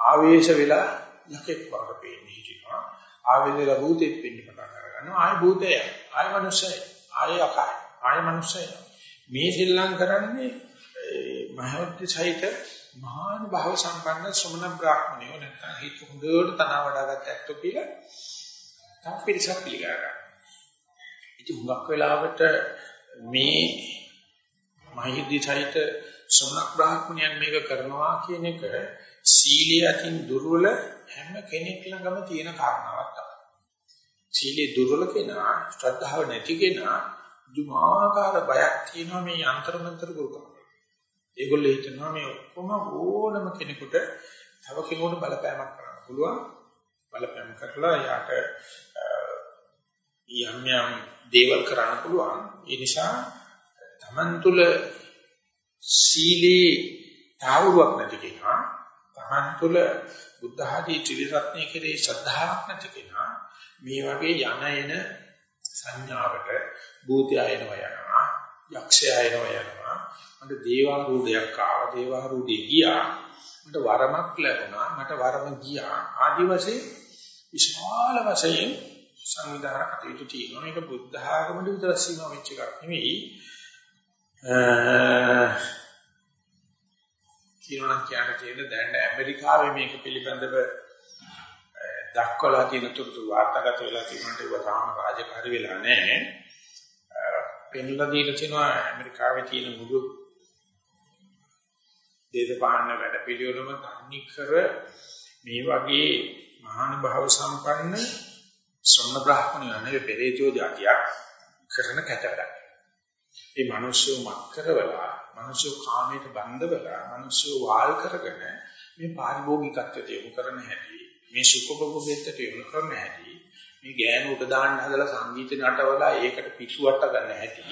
ආවේශ වෙලා යකෙක් වගේ පේන්නේ හිටිනවා. ආවෙලලා භූතෙත් වෙන්න පටන් අරගන්නවා. ආය භූතය, ආය මනුස්සය, ආය අකාය, ආය මනුස්සය. මේ ශ්‍රී කරන්නේ මහෞද්‍ය සහිත මහාන භාව සම්පන්න ශ්‍රමණ බ්‍රාහ්මණයෝ නැත්නම් හිත හොඳට තනවා වඩාගත් ඇත්තෝ කියලා තම පිරිසක් පිළිගන්නවා. ඉතින් හුඟක් වෙලාවට මේ මහිද්දි සහිත ශ්‍රමණ බ්‍රාහ්මණයන් මේක කරනවා කියන එක සීලිය අතින් දුර්වල හැම කෙනෙක් ළඟම තියෙන කාරණාවක් තමයි. සීලිය දුර්වල කෙනා, ශ්‍රද්ධාව නැති කෙනා දුමාකාර බයක් තියෙනවා මේ යන්ත්‍රමන්ත්‍ර ගුරුකම. ඒගොල්ලෝ හිතනවා මේ ඔක්කොම ඕනම කෙනෙකුට තව කෙනෙකුට බලපෑමක් කරන්න පුළුවන්. බලපෑම් කරලා යාට යම් යම් දේවල් කරන්න පුළුවන්. ඒ නිසා Taman තුල සීලේ තාවුවක් නැති කෙනා Taman තුල බුද්ධ ආදී ත්‍රිවිධරත්නයේ කෙරේ ශ්‍රද්ධාවක් නැති කෙනා මේ වගේ යන එන සංඥාවට භූතය එනවා යනවා යක්ෂය එනවා යනවා. මට දේවාරූಢයක් ආවා දේවාරූಢේ ගියා. මට වරමක් ලැබුණා මට වරම ගියා. ආදි වශයෙන් විශාල වශයෙන් සංවිධානය කටයුතු තියෙනවා. මේක බුද්ධ ආගමට විතර සීමා වෙච්ච එකක් නෙවෙයි. Uh, කියනවා කියන්න තියෙන දැන් ඇමරිකාවේ මේක පිළිබඳව uh, දක්වලා තියෙන තුරුතු වාර්තාගත වෙලා තියෙනට ඒවා තාම රාජකාරී වෙලා නැහැ. Uh, පෙන්ලා දීලා තියෙනවා ඇමරිකාවේ තියෙන මුළු දේශපාලන වැඩපිළිවෙලම තන්නේ කර මේ වගේ මහාන භාව සම්පන්න ශ්‍රමණ බ්‍රාහ්මණයෝ නෙවෙයි පෙරේතෝ జాතියක් කරන කැටවැඩක්. මේ මිනිස්සු මත් කරවලා, මිනිස්සු කාමයට බඳවලා, මිනිස්සු වාල් කරගෙන මේ පාරිභෝගිකත්වයට යොමු කරන හැටි, මේ සුඛභෝගීත්වයට යොමු කරන හැටි, මේ ගෑනු උඩ දාන්න හදලා සංගීත නටවලා ඒකට පිටුවට ගන්න හැටි,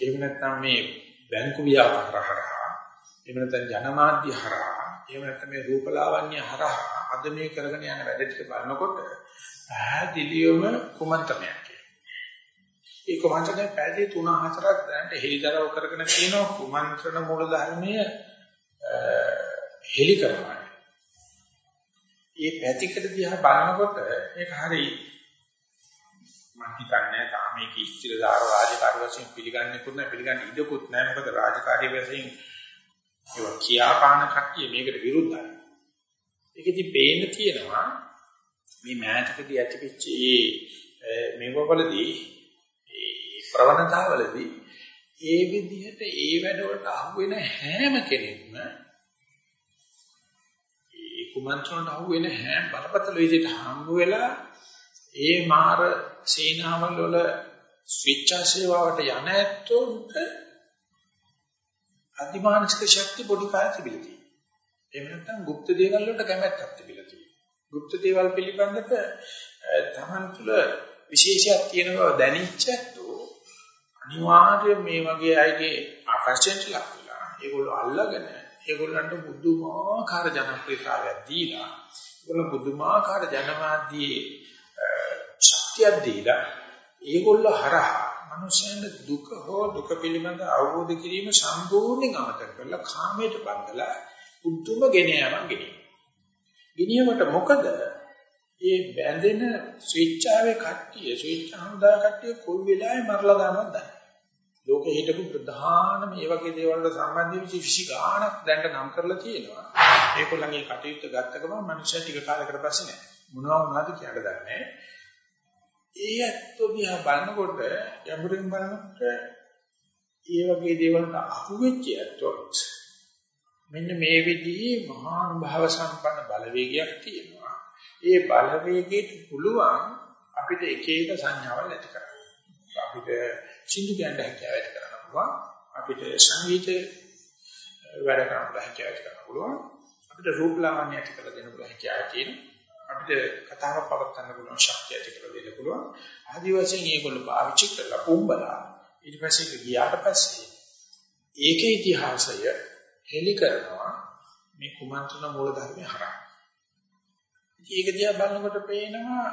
එහෙම නැත්නම් මේ බැංකු ව්‍යාපාර හරහා, එහෙම නැත්නම් ජනමාධ්‍ය හරහා, එහෙම නැත්නම් මේ රූපලාවන්‍ය හරහා අද මේ කරගෙන යන වැඩ ටික බලනකොට පැහැදිලිවම කුමන්ත්‍රණයක්. ඒ කුමන්ත්‍රණය පැහැදිලි 3-4ක් දැනට හෙලිදරව් කරගෙන තියෙනවා කුමන්ත්‍රණ මූල ධර්මයේ හෙලි කරනවා. ඒ පැතිකඩ දිහා බලනකොට ඒක හරි මම හිතන්නේ තාම මේක ඉස්තිරදාර රාජකාරී වශයෙන් පිළිගන්නෙකුත් නැහැ පිළිගන්න ඉඩකුත් නැහැ මොකද රාජකාරී වශයෙන් ඒක කියාපාන කට්ටිය මේකට විරුද්ධයි. ඒකෙදි පේන්න තියෙනවා මේ මෑතකදී ඇතිවෙච්ච මේ මේවවලදී ප්‍රවණතාවලදී ඒ විදිහට ඒ වැඩවලට අහු වෙන හැම කෙනෙක්ම ඒ කුමන්ත්‍රණට අහු වෙන හැම බලපතල විදිහට හම්බ වෙලා ඒ මාර සීනාවල් වල ස්විච්චා සේවාවට යන ඇත්තොන්ට අධිමානසික ශක්තිය පොඩි කාලේ තිබිලා තියෙනවා. එහෙම නැත්නම් গুপ্ত දේවල් වලට කැමැත්තක් තිබිලා තියෙනවා. গুপ্ত දේවල් පිළිබඳව තමන් තුළ විශේෂයක් තියෙන බව දැනෙච්ච අනිවාර්යයෙන් මේ වගේ අයගේ ආකර්ෂණයට ලක් වෙලා ඒගොල්ලෝ අල්ලගෙන ඒගොල්ලන්ට බුදුමාකාර ජනප්‍රියතාවයක් දීලා ඒගොල්ලෝ බුදුමාකාර ජනමාධ්‍යයේ ශක්තියක් දීලා ඒගොල්ලෝ හරහා මනුෂ්‍යයන්ගේ දුක හෝ දුක පිළිබඳ අවබෝධ කිරීම සම්පූර්ණයෙන් අමතක කරලා කාමයට බඳලා උතුම ගෙන යනවා ගෙනියන. ගෙනියමට මොකද ඒ බැඳෙන ස්විච්චාවේ කට්ටිය ස්විච්චාන්දා කට්ටිය කොයි වෙලාවෙ මරලා දානවද දන්නේ ලෝකෙ හිටපු ප්‍රධාන මේ වගේ දේවල් වලට සම්බන්ධ වෙච්ච විශි ගාණක් දැන්ට නම් කරලා තියෙනවා. ඒගොල්ලන්ගේ කටයුත්ත ගත්ත ගමන් මනුෂ්‍ය ටික කාලයකට පස්සේ නෑ. මොනවා වුණාද කියන්න දන්නේ ඒ ඇත්තෝ දිහා බලනකොට යඹුරින් බලනකොට ඒ වගේ දේවල්ට අහු වෙච්ච ඇත්තොත් මෙන්න මේ විදිහේ මහා භාව සම්පන්න බලවේගයක් තියෙනවා. ඒ බලවේගයට පුළුවන් අපිට එක එක සංඥාවල් ඇති කරගන්න. අපිට සින්දු කියන්න හැකියාව ඇති කරන්න පුළුවන්. අපිට සංගීතය වැඩ කරන්න හැකියාව ඇති කරන්න පුළුවන්. අපිට රූප ලාවන්‍ය ඇති කර දෙන්න පුළුවන් හැකියාව තියෙනවා. අපිට කතාවක් පවත්වන්න පුළුවන් ශක්තිය ඇති කර දෙන්න පුළුවන්. ආදි වශයෙන් මේගොල්ලෝ පාවිච්චි කරලා පොම්බලා ඊට පස්සේ ගියාට පස්සේ ඒකේ ඉතිහාසය හෙලි කරනවා මේ කුමන්ත්‍රණ මූල ධර්මය හරහා. ඒක දිහා බලනකොට පේනවා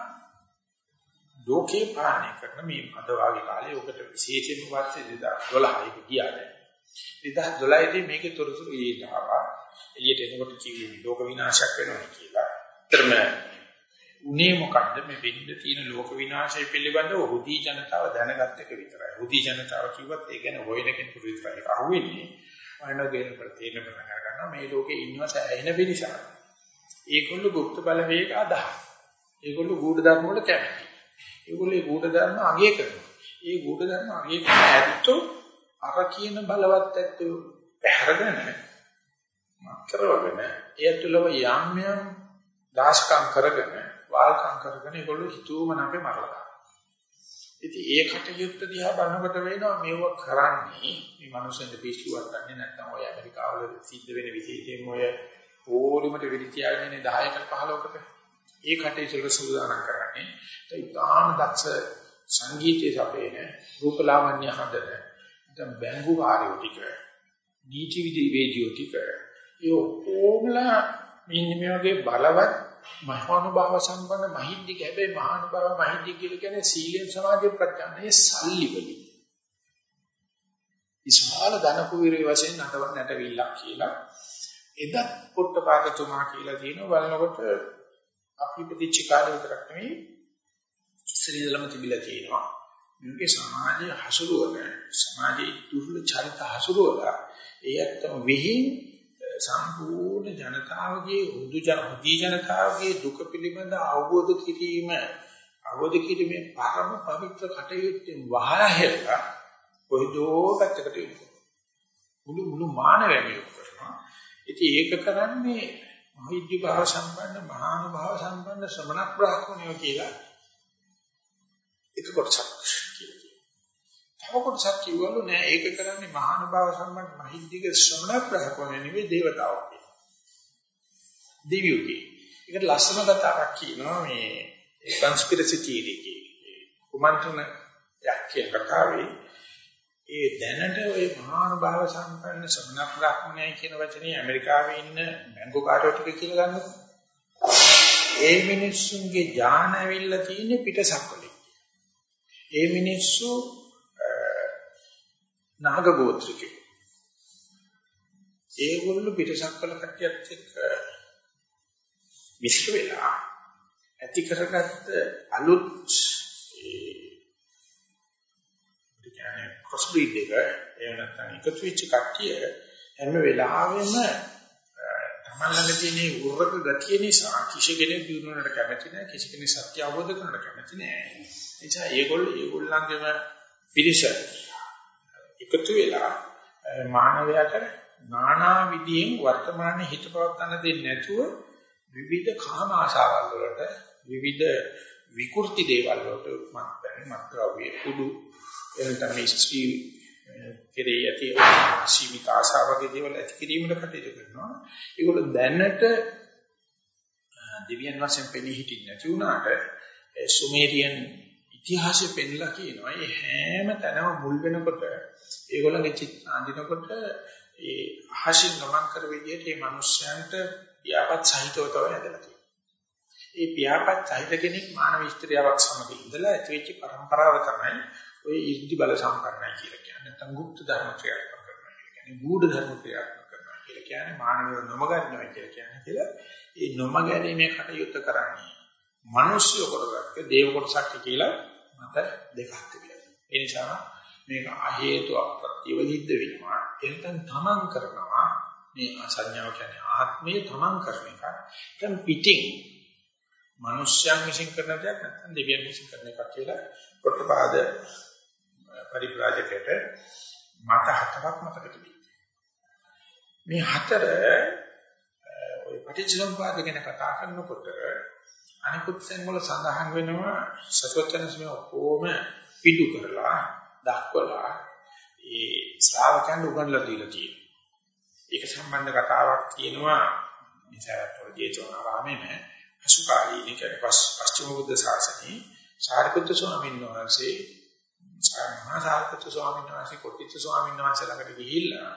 ලෝකේ පාලනය කරන මේ අද වාගේ කාලේ ඔකට විශේෂයෙන්ම වර්ෂේ 2012 එක ගියාද 2012 දී මේකේ තොරතුරු ඊට ආවා එළියට එනකොට කිව්වේ ලෝක විනාශයක් වෙනවා කියලා. ඊතරම උනේ මොකද්ද මේ වෙන්න තියෙන ලෝක විනාශය පිළිබඳව හුදී ජනතාව දැනගත් එක විතරයි. හුදී ජනතාව කිව්වත් ඒ ගැන හොයන කෙනෙකුට විතරයි අහුවෙන්නේ. වයින්ඩෝගේන ප්‍රතින පටන් ගන්නවා මේ ලෝකේ ඉන්නව සෑහෙන පිරිසක්. ඒගොල්ලෝ গুপ্ত බලවේග අදහ. ඒගොල්ලෝ ගුඪ ධර්ම වල කැමති. ඒගොල්ලෝ ඒ ගුඪ ධර්ම අගය කරනවා. ඒ ගුඪ ධර්ම අගය කරන ඇත්තෝ අර කියන බලවත් ඇත්තෝ පැහැරගෙන මතරවගෙන ඒ තුළම යම් යම් දාශකම් කරගෙන වාල්කම් කරගෙන ඒගොල්ලෝ හිතුවමනාපේ මරලා ඉතින් ඒ කටයුත්ත දිහා බලනකොට වෙනවා මේව කරන්නේ මේ මිනිස්සුන්ට පිස්සුවක් ගන්න නැත්නම් ඔය ඇමරිකාවල සිද්ධ වෙන විශේෂයෙන්ම ඔය ඕලිමට වෙඩි තියාගෙන 10කට 15කට ඒ කටයුතු සූදානම් කරන්නේ. ඒ ඉතාම දක්ෂ සංගීතයේ සපේන රූපලාවන්‍ය හදන දැන් බැංගු කාර්යෝ ටික නීති විදි වේදියෝ ටික ඒ ඔක්කොමලා මේ මේ වගේ බලවත් මහානුභාව සම්පන්න මහින්දික හැබැයි මහානුභාව මහින්දික කියලා කියන්නේ සීලෙන් සමාධිය ප්‍රඥානේ සල්ලි වලින්. ඉස්මාල ධන කුවිරේ වශයෙන් නටව නැටවිල්ලක් කියලා. එදත් පොට්ටපාදතුමා කියලා තියෙනවා. බලනකොට අපි ප්‍රතිච්ච කාලේ විතරක් නෙවෙයි ඉස්සරියලම තිබිලා තියෙනවා. මේකේ සමාජයේ හසුරුවන සමාජයේ දුර්ල චරිත හසුරුවලා ඒ ඇත්තම විහිං සම්පූර්ණ ජනතාවගේ උදු ජනදී ජනතාවගේ දුක පිළිබඳ අවබෝධ කිරීම අවබෝධ කිරීමේ පරම පවිත්‍ර කටයුත්තෙන් වහහැරලා කොයිදෝ පැත්තකට යොමු මුළු මුළු මානවයම යොමු කරනවා ඉතින් ඒක කරන්නේ මහිද්දි භාව සම්පන්න මහානුභාව සම්පන්න ශ්‍රමණ බ්‍රාහ්මණයෝ කියලා එක කොටසක් කියලා තව කොටසක් කිව්වලු නෑ ඒක කරන්නේ මහානුභාව සම්බන්ධ මහින්දික ශ්‍රමණ ප්‍රහකෝණ නෙවෙයි දේවතාවෝ කියන. දෙවියෝ කියන. ඒකට ලස්සන කතාවක් කියනවා මේ කන්ස්පිරසි තියරි කියන්නේ. කුමන්ත්‍රණ යක් කියන කතාවේ ඒ දැනට ওই මහානුභාව සම්පන්න ශ්‍රමණ ප්‍රහකෝණයි කියන වචනේ ඇමරිකාවේ ඉන්න බැංකු කාර්යෝ ටික කියලා ගන්නකො. ඒ මිනිස්සුන්ගේ ඥාන ඇවිල්ලා තියෙන්නේ පිටසක්වලේ. ඒ මිනිස්සු නාග ගෝත්‍රිකේ. ඒගොල්ලෝ පිටසක් කළ කට්ටියත් එක්ක මිශ්‍ර වෙලා ඇති කරගත්ත අලුත් ඒ කියන්නේ ක්‍රොස් බ්‍රීඩ් එක එහෙම නැත්නම් එකතු වෙච්ච කට්ටිය හැම වෙලාවෙම තමන් ළඟ තියෙන උර්වක ගතිය නිසා කිසි කෙනෙක් දිනුනකට කැමති නැහැ කිසි කෙනෙක් සත්‍ය අවබෝධ කරගන්න කැමති නැහැ ඒ නිසා ඒගොල්ලෝ ඒගොල්ලන්ගේම පිරිස එකතු වෙලා මානවයාට নানা විදියෙන් වර්තමානයේ හිත පවත්වන්න දෙන්නේ නැතුව විවිධ කාම ආශාවල් වලට විවිධ විකෘති දේවල් වලට මත්පැන් මත්ද්‍රව්‍ය කුඩු එනතම ස්ත්‍රී කෙරේ යටි සීමිත ආශාවගේ දේවල් ඇති කිරීමකට කටයුතු කරනවා ඒගොල්ලෝ දැනට දිව්‍යන් වශයෙන් පෙනී හිටින්නේ නැති වුණාට සුමේරියන් ඉතිහාසෙ පෙන්නලා කියනවා මේ හැම තැනම මුල් වෙනකොට ඒගොල්ලන්ගේ චිත්ත අඳිනකොට ඒ අහසින් ගමන් කර විදිහට මේ මිනිස්යන්ට පියාපත් සහිතව තමයි ඇදලා තියෙන්නේ. ඒ පියාපත් සහිත කෙනෙක් මානව ඉස්ත්‍රියාවක් සමග ඉඳලා ඇති වෙච්ච પરම්පරාව තමයි ඔය ඉර්ධි බල සම්පන්නයි කියලා කියන්නේ. නැත්නම් গুপ্ত ධර්ම ක්‍රියාත්මක කරනවා කියලා කියන්නේ. ගුඪ ධර්ම ක්‍රියාත්මක කරනවා කියලා කියන්නේ මානවව නොමගන්නවා කියලා කියන්නේ කියලා. ඒ නොමගැනීමේ කටයුත්ත කරන්නේ මිනිස්සු කොටසක් දේව කොටසක් කියලා මත දෙකක් තිබෙනවා. ඒ නිසා මේක අ හේතු අප්‍රත්‍යව නිද්ද වෙනවා. එතෙන් තමන් කරනවා මේ අසඤ්ඤාව කියන්නේ ආත්මය තමන් කරන එක. දැන් පිටින් මිනිස්යන් විසින් කරන දෙයක් නැත්නම් දෙවියන් විසින් කරන එකක් කියලා පොට්ටපාද පරිබ්‍රාජකයට මත හතරක් මතක තිබෙනවා. මේ හතර ඔය පටිච්චසමුපාද ගැන කතා කරනකොට අනිකුත් සෙන්වල සඳහන් වෙනවා සත්වචනස්මේ ඔක්කොම පිටු කරලා දක්වලා ඒ ශ්‍රාවකයන් උගන්ලා දීලා තියෙනවා. ඒක සම්බන්ධ කතාවක් තියෙනවා ඉතලතෝ ජේතවනාරාමේම අසුකාලීනික පස්චිම බුද්ධ ශාසනයේ සාරිපුත්‍ර ස්වාමීන් වහන්සේ මහා සාරිපුත්‍ර ස්වාමීන් වහන්සේ කොටිච්ච ස්වාමීන් වහන්සේ ළඟට ගිහිල්ලා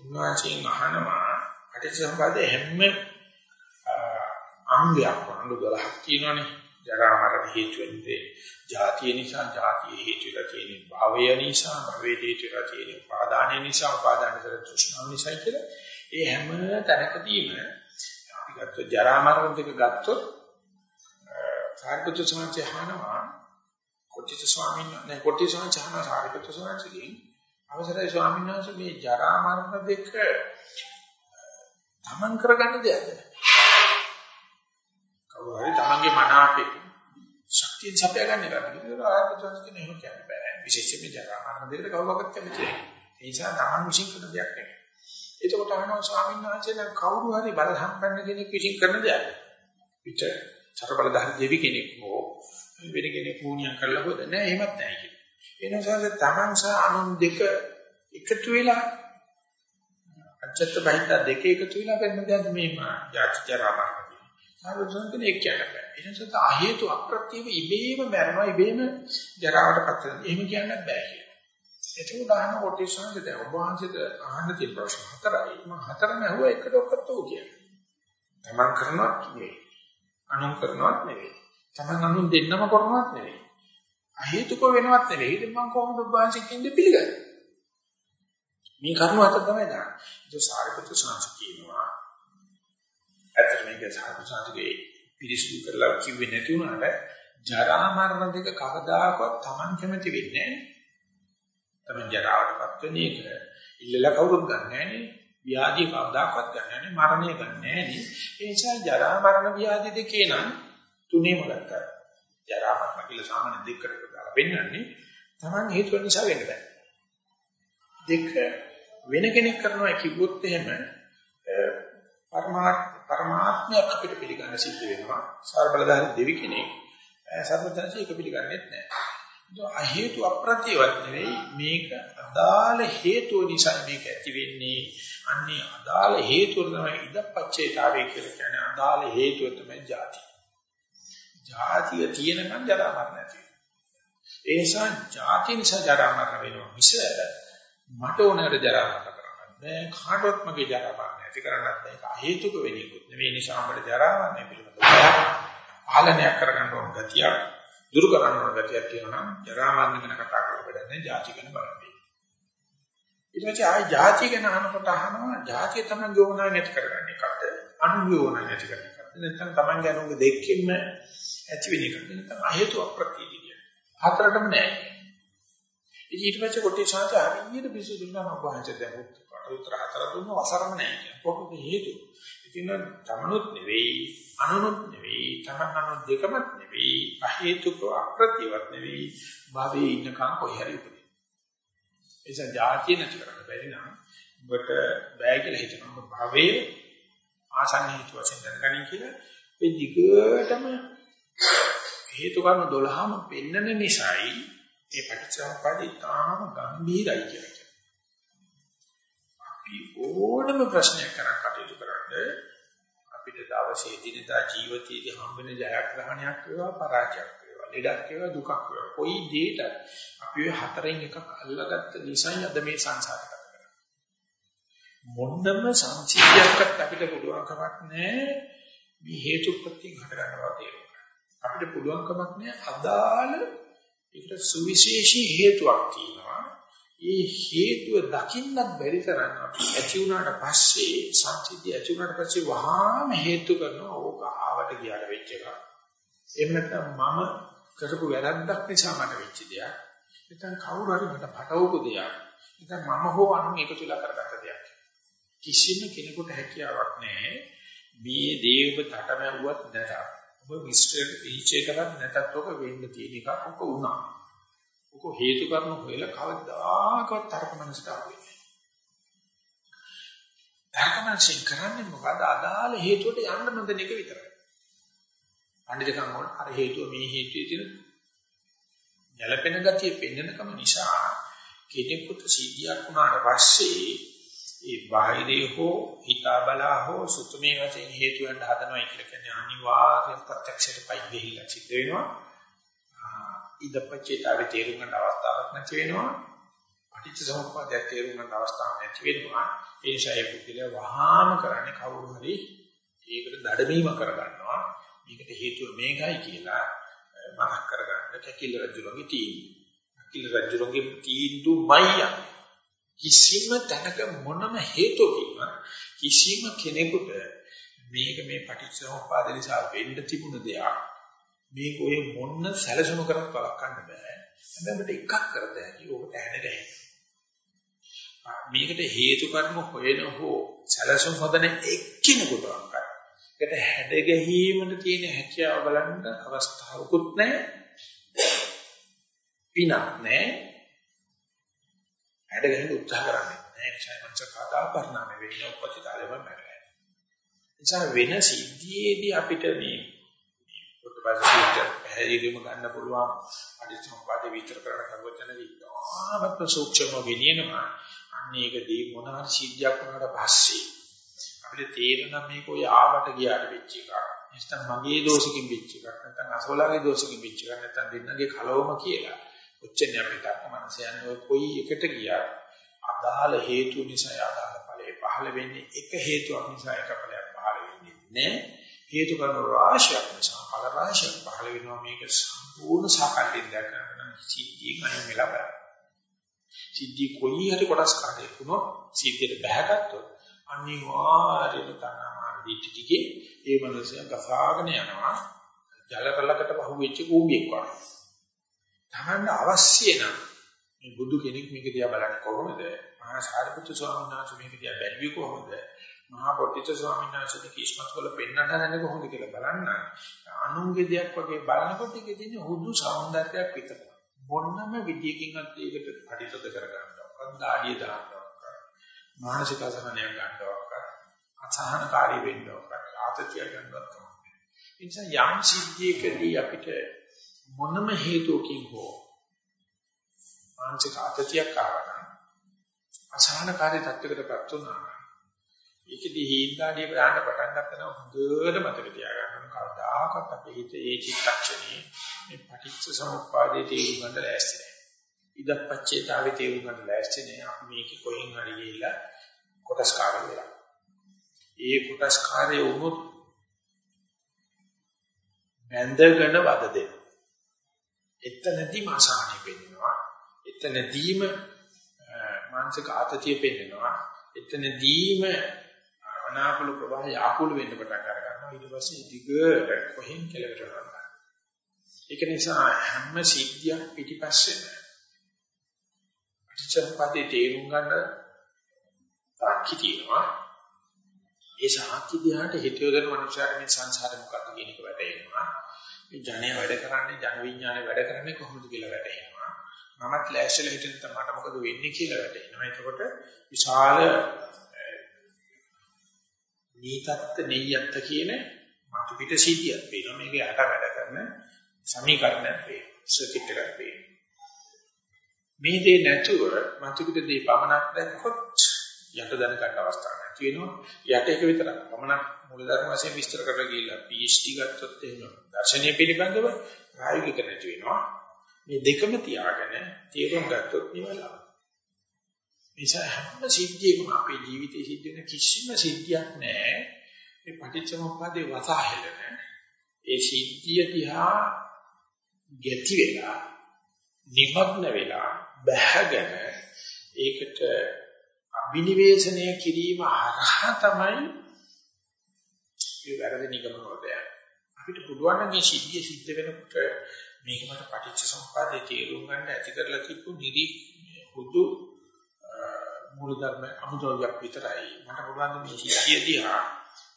උන්වහන්සේගෙන් අහනවා පටිච්චසමුප්පාදයේ හැම අංගයක් වුණු 12ක් තියෙනවානේ. ජරා මරණ හේතු වෙන්නේ ජාතිය නිසා ජාතිය හේතු වෙලා තියෙන භවය නිසා භවයේ හේතු වෙලා තියෙන උපාදානය නිසා උපාදාන කර තෘෂ්ණාව නිසා කියලා. ඒ හැම තැනකදීම අපි ගත්ත ජරා මරණ දෙක ගත්තොත් සාරිපුත්‍ර ස්වාමීන් වහන්සේ කොටිත ස්වාමීන් වහන්සේ කොටිත ස්වාමීන් වහන්සේ සාරිපුත්‍ර ස්වාමීන් වහන්සේගෙන් අවසරයි ස්වාමීන් වහන්සේ මේ ජරා මරණ දෙක තමන් කරගන්න දෙයක්ද කවුරු හරි තමන්ගේ මන අපේ ශක්තිය සපයා ගන්න එක. ඒක ආයතන කියන එහෙම කියන්න බෑ. විශේෂයෙන්ම ජරා මරණ දෙකට කවුරක්වත් කැමති නැහැ. ඒ නිසා තමන් විශ්ින් කරන දෙයක් නෙමෙයි. එතකොට අහනවා ස්වාමීන් වහන්සේ නම් කවුරු හරි බල සම්පන්න කෙනෙක් විශ්ින් කරන දෙයක්. පිට චරබලධාරී දෙවි කෙනෙක් හෝ වෙන කෙනෙක් වුණියම් කරලා හොද නැහැ එහෙමත් නැහැ කියන. ඒ නිසා තමන් සහ අනුන් දෙක එකතු වෙලා අච්චත්ත බහින්ද දෙක එකතු වෙලා වෙන දෙයක් මේ ජාති ජරා මරණ සාරජන කෙනෙක් එක් කියන්න බෑ. ඒ නිසා තා හේතු අප්‍රත්‍යව ඉබේම මරනවා ඉබේම ජරාවටපත් වෙනවා. එහෙම කියන්න බෑ කියලා. එතකොට අහන කොටේෂන්ද දැන් ඔබ වහන්සේට අහන්න තියෙන ප්‍රශ්න හතරයි. මම හතරම ඇහුවා එකට ඔක්කට ඕ කියන්නේ. තමන් කරනවත් නෙවෙයි. අනුන් කරනවත් නෙවෙයි. තමන් අනුන් දෙන්නම කරනවත් නෙවෙයි. අහේතුක වෙනවත් නෙවෙයි. ඉතින් මම කොහොමද ඔබ වහන්සේ කියන්නේ පිළිගන්නේ? මේ කරුණ හතර තමයි දාන්නේ. ඒක සාරිපුත්‍ර සාංශ කියනවා. ඇත්තට මේක සාධුසාධුගේ පිරිසුදු කරලා කිව්වේ නැති වුණාට ජරා මරණ දෙක කවදාකවත් Taman කැමති වෙන්නේ නැහැ. Taman ජරාවටපත් වෙන එක ඉල්ලලා කවුරුත් ගන්න නැහැ ව්‍යාධි කවදාකවත් ගන්න නැහැ මරණය ගන්න නැහැ ඒ නිසා ජරා මරණ ව්‍යාධි දෙකේ නම් තුනේම ගත්තා. ජරා මරණ කියලා සාමාන්‍ය දෙකකට දාලා පෙන්වන්නේ Taman හේතුව නිසා වෙන්න බෑ. දෙක වෙන කෙනෙක් කරනවා කිව්වොත් එහෙම පරමාත්මයක් අපිට පිළිගන්න සිද්ධ වෙනවා. සර්බලධාරී දෙවි කෙනෙක් සර්වඥාචි එක පිළිගන්නේ නැහැ. ඒක අහේතු අප්‍රත්‍යවත් නෙවෙයි මේක අදාළ හේතුව නිසා මේක ඇති වෙන්නේ. අන්නේ අදාළ හේතුව තමයි ඉදපච්චේතාවය කියලා කියන්නේ. අදාළ හේතුව තමයි ජාති. ජාතිය තියෙනකන් ජරා මරණ නැති ඒ නිසා ජාති නිසා ජරා මරණ වෙනවා මිස මට ඕනකට ජරා මරණ කරන්න බෑ. කාටවත් මගේ ජරා මරණ ඇති කරන්නත් මේක හේතුක වෙන්නේකුත් නෙවෙයි. නිසා අපිට ජරාවන්නේ පිළිබඳව පාලනයක් කරගන්න ඕන ගතිය දුරු කරන්න ඕන ගැටියක් තියෙනවා නම් ජරා මරණ ගැන කතා කරලා වැඩක් නැහැ ಜಾති ගැන බලන්න. ඊට පස්සේ ආය ಜಾති ගැන අහනකොට අහනවා ಜಾතිය තමයි යෝනා නැති කරගන්නේ කද්ද අනුයෝනා නැති කරන්නේ කද්ද නැත්නම් Taman ගැන උග දෙකකින්ම ඇති වෙන එකක්ද නැත්නම් හේතු අප්‍රතිදී කියන. හතරටම නැහැ. ඉතින් ඊට පස්සේ කොටි ශාන්ත හරියට පිසු දුන්නා මම වහන්සේ දැන් උත්තර හතර දුන්නා වසරම නැහැ කියන. කොහොමද හේතුව? ඉතින් තමනුත් නෙවෙයි, අනුනුත් නෙවෙයි, තමන් අනු දෙකමත් නෙවෙයි, අහේතුක අප්‍රතිවත් නෙවෙයි, භවයේ ඉන්නකම් කොයි හරි උපදින. එනිසා જાතිය නැති කරන්න බැරි නම් ඔබට බෑ කියලා හිතනවා. භවයේ ආසන්න හේතු වශයෙන් දැනගනින් කියලා ඒ දිගටම හේතු කර්ම 12ම පෙන්නන නිසායි ඒ පටිච්චසමුප්පාදේ තාම ගැඹීරයි කියලා. අපි ඕනම ප්‍රශ්නයක් කරක් කටයුතු කරන්නේ අපිට දවසේ දිනදා ජීවිතයේදී හම්බෙන ජයග්‍රහණයක් වේවා පරාජයක් වේවා ලෙඩක් වේවා දුකක් වේවා. කොයි දෙයකට අපි ඔය හතරෙන් එකක් අල්ලගත්ත නිසා අද මේ සංසාරේ ගත කරන්නේ. මොන්නම සංසිද්ධියක්වත් අපිට පුළුවන් කමක් නැහැ මේ හේතු ප්‍රත්‍යයෙන් හට ගන්නවා තේරුම් අපිට පුළුවන් කමක් නැහැ අදාළ ඒකට සුවිශේෂී හේතුවක් තියෙනවා. ඒ හේතුව දකින්නත් බැරි තරම් අපි ඇති වුණාට පස්සේ සංසිද්ධිය ඇති වුණාට පස්සේ වහාම හේතු කරනවා ඕක ආවට ගියාට වෙච්ච එක. එහෙම නැත්නම් මම කරපු වැරද්දක් නිසා මට වෙච්ච දෙයක්. නැත්නම් කවුරු හරි මට පටවපු දෙයක්. නැත්නම් මම හෝ අනුන් එකතු වෙලා කරගත්ත දෙයක්. කිසිම කෙනෙකුට හැකියාවක් නැහැ මේ දේව තටමැව්වත් නැතත් ඔබ මිස්ටර් ඉල්චේ කරත් නැතත් ඔක වෙන්න තියෙන එකක් ඔක වුණා. ඔක හේතු කරන හොයලා කවදාකවත් තර්කමනසට ආවෙන්නේ නැහැ. තර්කමනසෙන් කරන්නේ මොකද? අදාළ හේතුවට යන්න නොදෙන එක විතරයි. පඬිතුකම් වල අර හේතුව මේ හේතුවේ තියෙන ගැළපෙන ගතිය පෙන්වනකම නිසා කෙනෙකුට සිද්ධියක් වුණාට පස්සේ ඒ බාහිරේ හෝ හිතා බලා හෝ සුතුමේ වශයෙන් හේතු වෙන හදනවා කියලා කියන්නේ අනිවාර්ය ප්‍රත්‍යක්ෂයට පයි වෙහිලා සිද්ධ වෙනවා. ඉදපච්චේතාවේ තේරුම් ගන්න අවස්ථාවක් නැති වෙනවා. පටිච්ච සමුප්පාදය තේරුම් ගන්න අවස්ථාවක් නැති වෙනවා. ඒ නිසා ඒ පුද්ගලයා වහාම කරන්නේ කවුරු හරි ඒකට දඩමීම කරගන්නවා. මේකට හේතුව මේකයි කියලා මතක් කරගන්න කැකිල රජුගේ තීන්දුව. කැකිල රජුගේ තීන්දුවමයි කිසිම තැනක මොනම හේතුවකින් කිසිම කෙනෙකුට මේක මේ පටිච්චසමුප්පාද නිසා වෙන්න තිබුණ දෙයක් මේක ඔය මොන්න සැලසුම කරත් වළක්වන්න බෑ. හැබැයි අපිට එකක් කරත හැකි. ඕකට ඇහෙන්න මේකට හේතු කර්ම හොයන හෝ සැලසුම් හොදන එක්කිනෙකුට වංකයි ඒකට හැඩ ගැහිීමට තියෙන හැකියාව බලන්න අවස්ථාවකුත් නැහැ. පිනක් නැහැ. හැඩ ගැහෙන්න උත්සාහ කරන්නේ නැහැ. නිසා මනස කතා පරිණාමය වෙන්න උපචිතාලෙම මැරෙනවා. නිසා වෙන සිද්ධියේදී අපිට මේ පොත්පත්ට පැහැදිලිවම ගන්න පුළුවන්. අනිත්‍යමපාද විතර කරන කරුවචනදී ආමත් සූක්ෂම ගෙනියනවා. අන්නේකදී මොන හරි සිද්ධියක් වුණාට පස්සේ අපිට තේරෙනවා මේක ඔය ආවට ගියාට වෙච්ච එකක්. නැත්නම් මගේ දෝෂකින් වෙච්ච එකක්. නැත්නම් අසෝලාගේ දෝෂකින් වෙච්ච එකක්. නැත්නම් දෙන්නගේ කලවම කියලා. ඔච්චරනේ අපිට මනස යන්නේ ඔය කොයි එකට ගියා අදාළ හේතු නිසා අදාළ ඵලයේ පහළ වෙන්නේ එක හේතුවක් නිසා එක ඵලයක් පහළ වෙන්නේ නැහැ. හේතු කරන රාශියක් නිසා ඵල රාශියක් පහළ වෙනවා මේක සම්පූර්ණ සාකල්යෙන් දැකගන්න සිද්ධියෙන් අයින් වෙලා බලන්න. සිද්ධි කොයි හරි කොටස් කාටේ වුණොත් සිද්ධියට බහැගත්තොත් අනිවාර්යයෙන්ම තනමාන දිටිටිගේ ඒ මනසය ගසාගෙන යනවා ජල කලකට පහුවෙච්ච කූඹියක් වගේ. තමන්න අවශ්‍ය නම් මේ බුදු කෙනෙක් මේක දිහා බලන්නේ කොහොමද? මහා සාරිපුත්‍ර ස්වාමීන් වහන්සේ මේක දිහා බැලුවේ කොහොමද? මහා පොට්ටිත ස්වාමීන් වහන්සේ කිස්මත් වල පෙන්නට හදන්නේ කොහොමද කියලා බලන්න. අනුන්ගේ දෙයක් වගේ බලනකොට ඒකේ තියෙන හුදු సౌందර්යයක් විතරයි. මොන්නම විදියකින්වත් ඒකට පරිතද කරගන්නවා. දාඩිය දාන්නවා. මානසික අසහනයක් ගන්නවා. අසහනකාරී වෙන්නවා. ආතතිය ගන්නවා. ඒ නිසා යම් සිද්ධියකදී අපිට මොනම හේතුවකින් හෝ මානසික ආතතියක් ආවනම් අසහනකාරී තත්යකටපත් වුණා ඒකදී හීන්දාඩිය දාන්න පටන් ගන්නවා හොඳට මතක තියාගන්න කවදාකවත් අපේ හිත ඒ චිත්තක්ෂණේ මේ පටිච්ච සමුප්පාදයේ තේරුම් ගන්න ලෑස්ති නැහැ. ඉදප්පච්චේතාවේ තේරුම් ගන්න ලෑස්ති නැහැ. අපි මේක කොහෙන් හරි ගිහිල්ලා කොටස් කාර්ය වෙලා. ඒ කොටස් කාර්ය වුණොත් බැඳගෙන වද දෙනවා. එතනදීම අසහනෙ පෙන්නනවා. එතනදීම මානසික ආතතිය පෙන්නනවා. එතනදීම අනාකූල ප්‍රවාහය ආකූල වෙන්න පටන් ගන්නවා ඊට පස්සේ දිගට කොහෙන් කෙලවට යනවා ඒක නිසා හැම සිද්ධියක් පිටිපස්සෙම අටිච්චපදී තේරුම් ගන්න සාක්ෂි තියෙනවා ඒ සාක්ෂි දිහාට හිත යොදන මනුෂ්‍යයාට මේ සංසාරේ මොකක්ද කියන එක වැටහෙනවා. මේ ජනය වැඩ කරන්නේ ජන විඥානය වැඩ කරන්නේ කොහොමද කියලා වැටහෙනවා. මමත් ලෑස්තිලා හිටින්න මට මොකද වෙන්නේ කියලා වැටහෙනවා. එතකොට විශාල නීතත්ත නෙය්‍යත්ත කියන මතු පිට සිටියක් වෙනවා මේක යට වැඩ කරන සමීකරණයක් වෙනවා සර්කිට් එකක් වෙනවා මේ දේ නැතුව මතු පිට දේ පමණක් දැක්කොත් යට දැන ගන්න අවස්ථාවක් නැති වෙනවා. යට එක විතරක් පමණක් මූලධර්ම වශයෙන් විස්තර කරලා ගිහිල්ලා PhD ගත්තොත් එහෙම දර්ශනීය පිළිබඳව ප්‍රායෝගික නැති වෙනවා. මේ දෙකම තියාගෙන තේරුම් ගත්තොත් නිවලා නිසා හැම සිද්ධියකම අපේ ජීවිතයේ සිද්ධ වෙන කිසිම සිද්ධියක් නැහැ. මේ පටිච්චසමුප්පාදේ වසහලන ඒ සිද්ධිය දිහා ගැති වෙලා නිමග්න වෙලා බැහැගෙන ඒකට අභිනිවේෂණය කිරීම හරහා තමයි මේ වැරදි නිගමන වලට අපිට පුළුවන් මේ සිද්ධිය සිද්ධ වෙනකොට මේක මට පටිච්චසමුප්පාදේ තේරුම් ගන්න ඇති කරලා තිබ්බු නිදි හුදු මූල ධර්ම අමුද්‍රව්‍යයක් විතරයි මට පුළුවන් මේ සිද්ධිය දිහා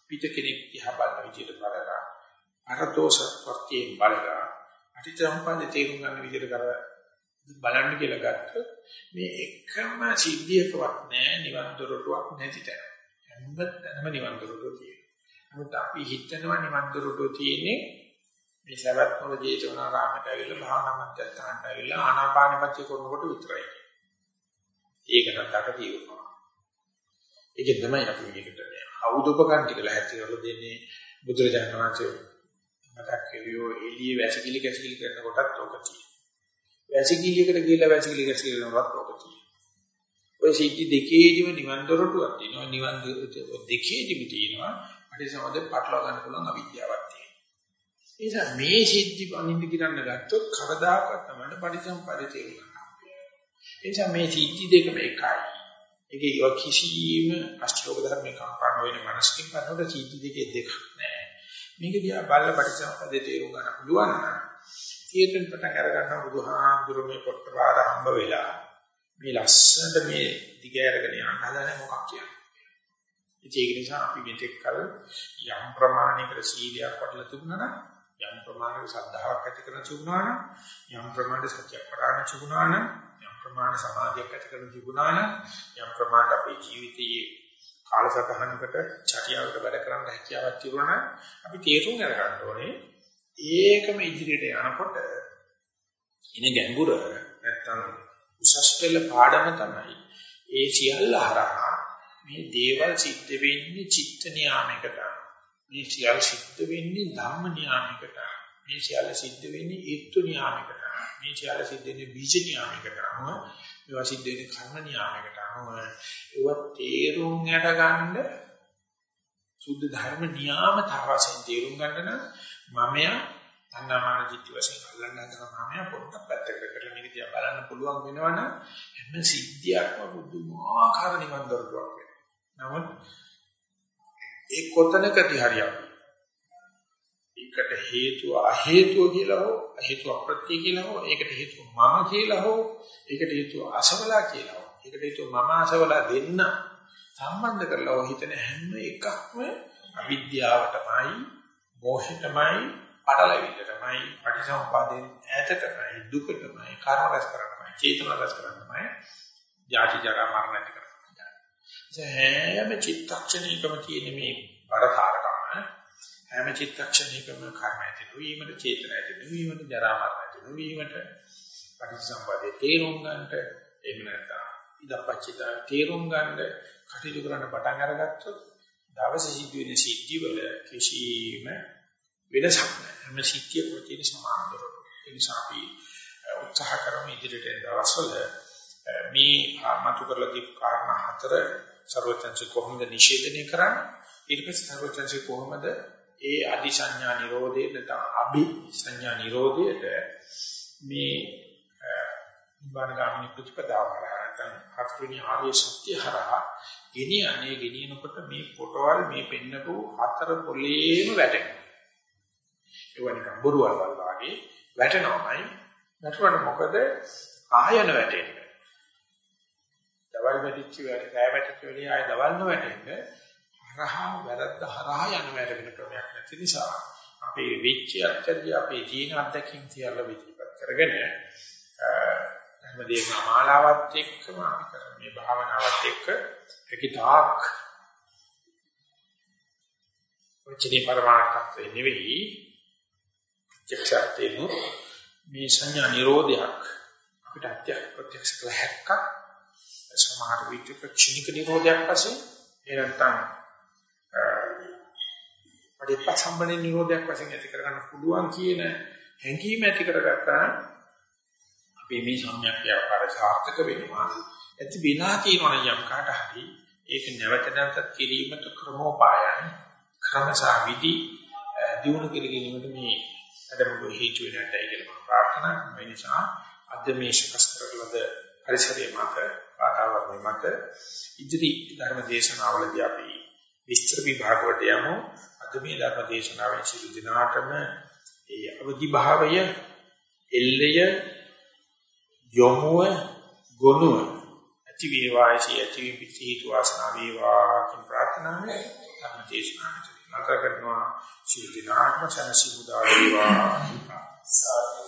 පිට කෙනෙක් දිහා බලන විදිහට බලලා අරදෝෂ වර්තියෙන් බලලා අටිච්චසමුප්පාදේ තේරුම් ගන්න විදිහට කර බලන්න කියලා ගත්තොත් මේ එකම සිද්ධියකවත් නෑ නිවන් දොරටුවක් නැති තැන. හැමතැනම නිවන් දොරටුව තියෙනවා. නමුත් අපි හිතනවා නිවන් දොරටුව තියෙන්නේ මේ සවැත් මොළ ජේතවනාරාමයට ඇවිල්ලා භාවනා මධ්‍යස්ථානට ඇවිල්ලා ආනාපානපත්‍ය කරනකොට විතරයි. ඒකටත් අක తీරුනවා. ඒක තමයි අපි මේකට අවුදුපකම් ටික ලැහැත්තිවල දෙන්නේ බුදුරජාණන් වහන්සේ මතක් කෙලියෝ එළිය වැසිකිලි කැසිකිලි කරන කොටත් ඕක තියෙනවා. වැසිකිලියකට ගිහිල්ලා වැසිකිලි කැසිකිලි කරනවත් ඕක තියෙනවා. ඔය සිද්ධි දෙකේදිම නිවන් දොරටුවක් තියෙනවා. නිවන් දෙකේදිම තියෙනවා. අටි සමද පටලවා ගන්න පුළුවන් අවිද්‍යාවක් තියෙනවා. ඒ නිසා මේ සිද්ධි අනින්ද කිරන්න ගත්තොත් කවදාකවත් තමයි පරිසම්පදේ තේරුම් ගන්න. ඒ නිසා මේ සිද්ධි දෙකම එකයි. ඒකේ යෝ කිසිම අෂ්ටෝක ධර්මයක කම්පන වෙන මනසකින් කරනකොට සිද්ධි දෙකේ දෙකක් නෑ. මේක දිහා බලලා පරිසම්පදේ තේරුම් ගන්න පුළුවන් නම් ඊටෙන් පටන් අර ගන්න බුදුහාමුදුරු මේ පොට්ටපාර හම්බ වෙලා මේ ලස්සනට මේ දිග ඇරගෙන යන්න හදන මොකක් කියන්නේ. ඒක නිසා අපි මෙතෙක් කල යම් ප්‍රමාණයකට සීලයක් වඩලා තිබුණා නම් යම් ප්‍රමාණයක ශ්‍රද්ධාවක් ඇති කරන තිබුණා නම් යම් ප්‍රමාණයක සත්‍ය ප්‍රාණ තිබුණා නම් යම් ප්‍රමාණයක සමාධියක් ඇති කරන තිබුණා නම් යම් ප්‍රමාණයක අපේ ජීවිතයේ කාලසටහනකට චර්යාවකට වැඩ කරන්න හැකියාවක් තිබුණා නම් අපි තේරුම් අරගන්න ඕනේ ඒකම ඉදිරියට යනකොට ඉන ගැඹුර නැත්තම් උසස් පෙළ පාඩම තමයි ඒ සියල්ල හරහා මේ දේවල් සිද්ධ වෙන්නේ චිත්ත නියාමයකට මේ සියල්ල සිද්ධ වෙන්නේ ධම්ම නියාමයකට මේ සියල්ල සිද්ධ වෙන්නේ ඊත්තු නියාමයකට මේ සියල්ල සිද්ධ වෙන්නේ බීජ නියාමයකට අනුව මේවා සිද්ධ වෙන්නේ කර්ම නියාමයකට අනුව ඒවා තේරුම් අරගන්න සුද්ධ ධර්ම නියාමතාවසෙන් තේරුම් ගන්න නම් මමයා තණ්හාමාන දිට්ඨි වශයෙන් අල්ලන්න හදන මමයා පොඩ්ඩක් පැත්තකට කරලා මේක දිහා බලන්න පුළුවන් වෙනවනම් හැම සිද්ධියක්ම බුදුමාකාර නිවන් දොරටුවක් වෙනවා. නමුත් ඒ කොතනකදී හරියක් ඒකට හේතුව අහේතුව කියලා හෝ හේතුව අප්‍රත්‍ය කියලා හෝ ඒකට හේතුව මම කියලා හෝ ඒකට හේතුව අසවලා කියලා හෝ ඒකට හේතුව මම අසවලා දෙන්න සම්බන්ධ කරලා හිතන හැම එකක්ම අවිද්‍යාවටමයි මෝහයටමයි පටලැවිල්ලටමයි පටිසම්පාදයෙන් ඈතටමයි දුකටමයි කර්ම රැස් කරන්නමයි චේතන රැස් කරන්නමයි ජාති ජරා මරණ ඇති කරන්නේ. හැම චිත්තක්ෂණයකම තියෙන මේ බරකාරකම හැම චිත්තක්ෂණයකම කර්ම ඇති නොවීමට චේතන ඇති නොවීමට ජරා මරණ ඇති නොවීමට පටිච්චසම්පදේ තේරුම් ගන්නට එහෙම නැත්නම් ඉදපච්චිතා තේරුම් ගන්න කටයුතු කරන්න පටන් අරගත්තොත් දවසේ සිදුවෙන සිද්ධි වල කිසිම වෙනසක් නැහැ. හැම සිද්ධියක තියෙන සමානතර ඒ නිසා අපි උත්සාහ කරමු ඉදිරියට යන දවස්වල මේ මතු කරලා තිබු කාරණා හතර ਸਰවචන්සි කොහොමද නිෂේධනය කරන්නේ? ඊට පස්සේ ਸਰවචන්සි කොහොමද ඒ අදි සංඥා නිරෝධේ නැත්නම් අභි සංඥා නිරෝධයට මේ නිබ්බාන ගාමිනී ප්‍රතිපදාව නැත්නම් හත්වෙනි ආර්ය සත්‍ය හරහා ගෙනියන්නේ ගෙනියනකොට මේ පොටවල් මේ පෙන්නපු හතර පොලේම වැටෙනවා. ඒවා නිකන් බොරුවල් වගේ වැටෙනවමයි. වැටුණාට මොකද ආයන වැටෙන්නේ. දවල් වැටිච්ච වැඩ රැ වැටිච්ච වෙලේ ආය දවල් නොවැටෙන්නේ. හරහා වැරද්ද හරහා යන වැඩ වෙන ක්‍රමයක් නැති නිසා අපේ විච්ච අත්‍යදී අපේ ජීන අත්දැකීම් තියලා විචිපත් කරගෙන හැමදේම මාලාවත් එක්කම අපි කරන මේ භාවනාවත් එක්ක ඒකිතාක් වචනේ පරමාර්ථය නෙවෙයි. චක්ෂාතේන මේ සංඥා නිරෝධයක් අපිට අත්‍යක්ෂ ප්‍රත්‍යක්ෂ කළ හැක්කක් සමහර විට ක්ෂණික නිරෝධයක් වශයෙන් ඒ නැත්නම් පරිපස්සම්බනේ නිරෝධයක් වශයෙන් ඇති කරගන්න පුළුවන් කියන හැඟීම ඇති කරගත්තා අපි මේ සම්‍යක් ව්‍යාපාර සාර්ථක වෙනවා ඇති විනා කියනවනේ යම් කාට හරි ඒක නැවත නැවතත් කිරීමට ක්‍රමෝපායන් ක්‍රමසා විදි දිනු කිරීමට මේ වැඩමුළු හේතු වෙනටයි කියලා මම ප්‍රාර්ථනා කරනවා. ඒ නිසා අද මේ ශකස් කරලද පරිසරයේ මත වාතාවරණය මත ඉදිරි ධර්ම දේශනාවලදී අපි විස්තර විභාගවට යමු. අද මේ ධර්ම දේශනාවෙන් සිදු දිනාටම ඒ අවදි භාවය එල්ලය යොමුව ගොනුව ඇති වේවායි ඇති පිහිටු වාසනා වේවා කියන ප්‍රාර්ථනාවෙන් ධර්ම දේශනාවට නතර කරනවා. සියලු දිනාත්ම සනසි මුදා වේවා. සාදු.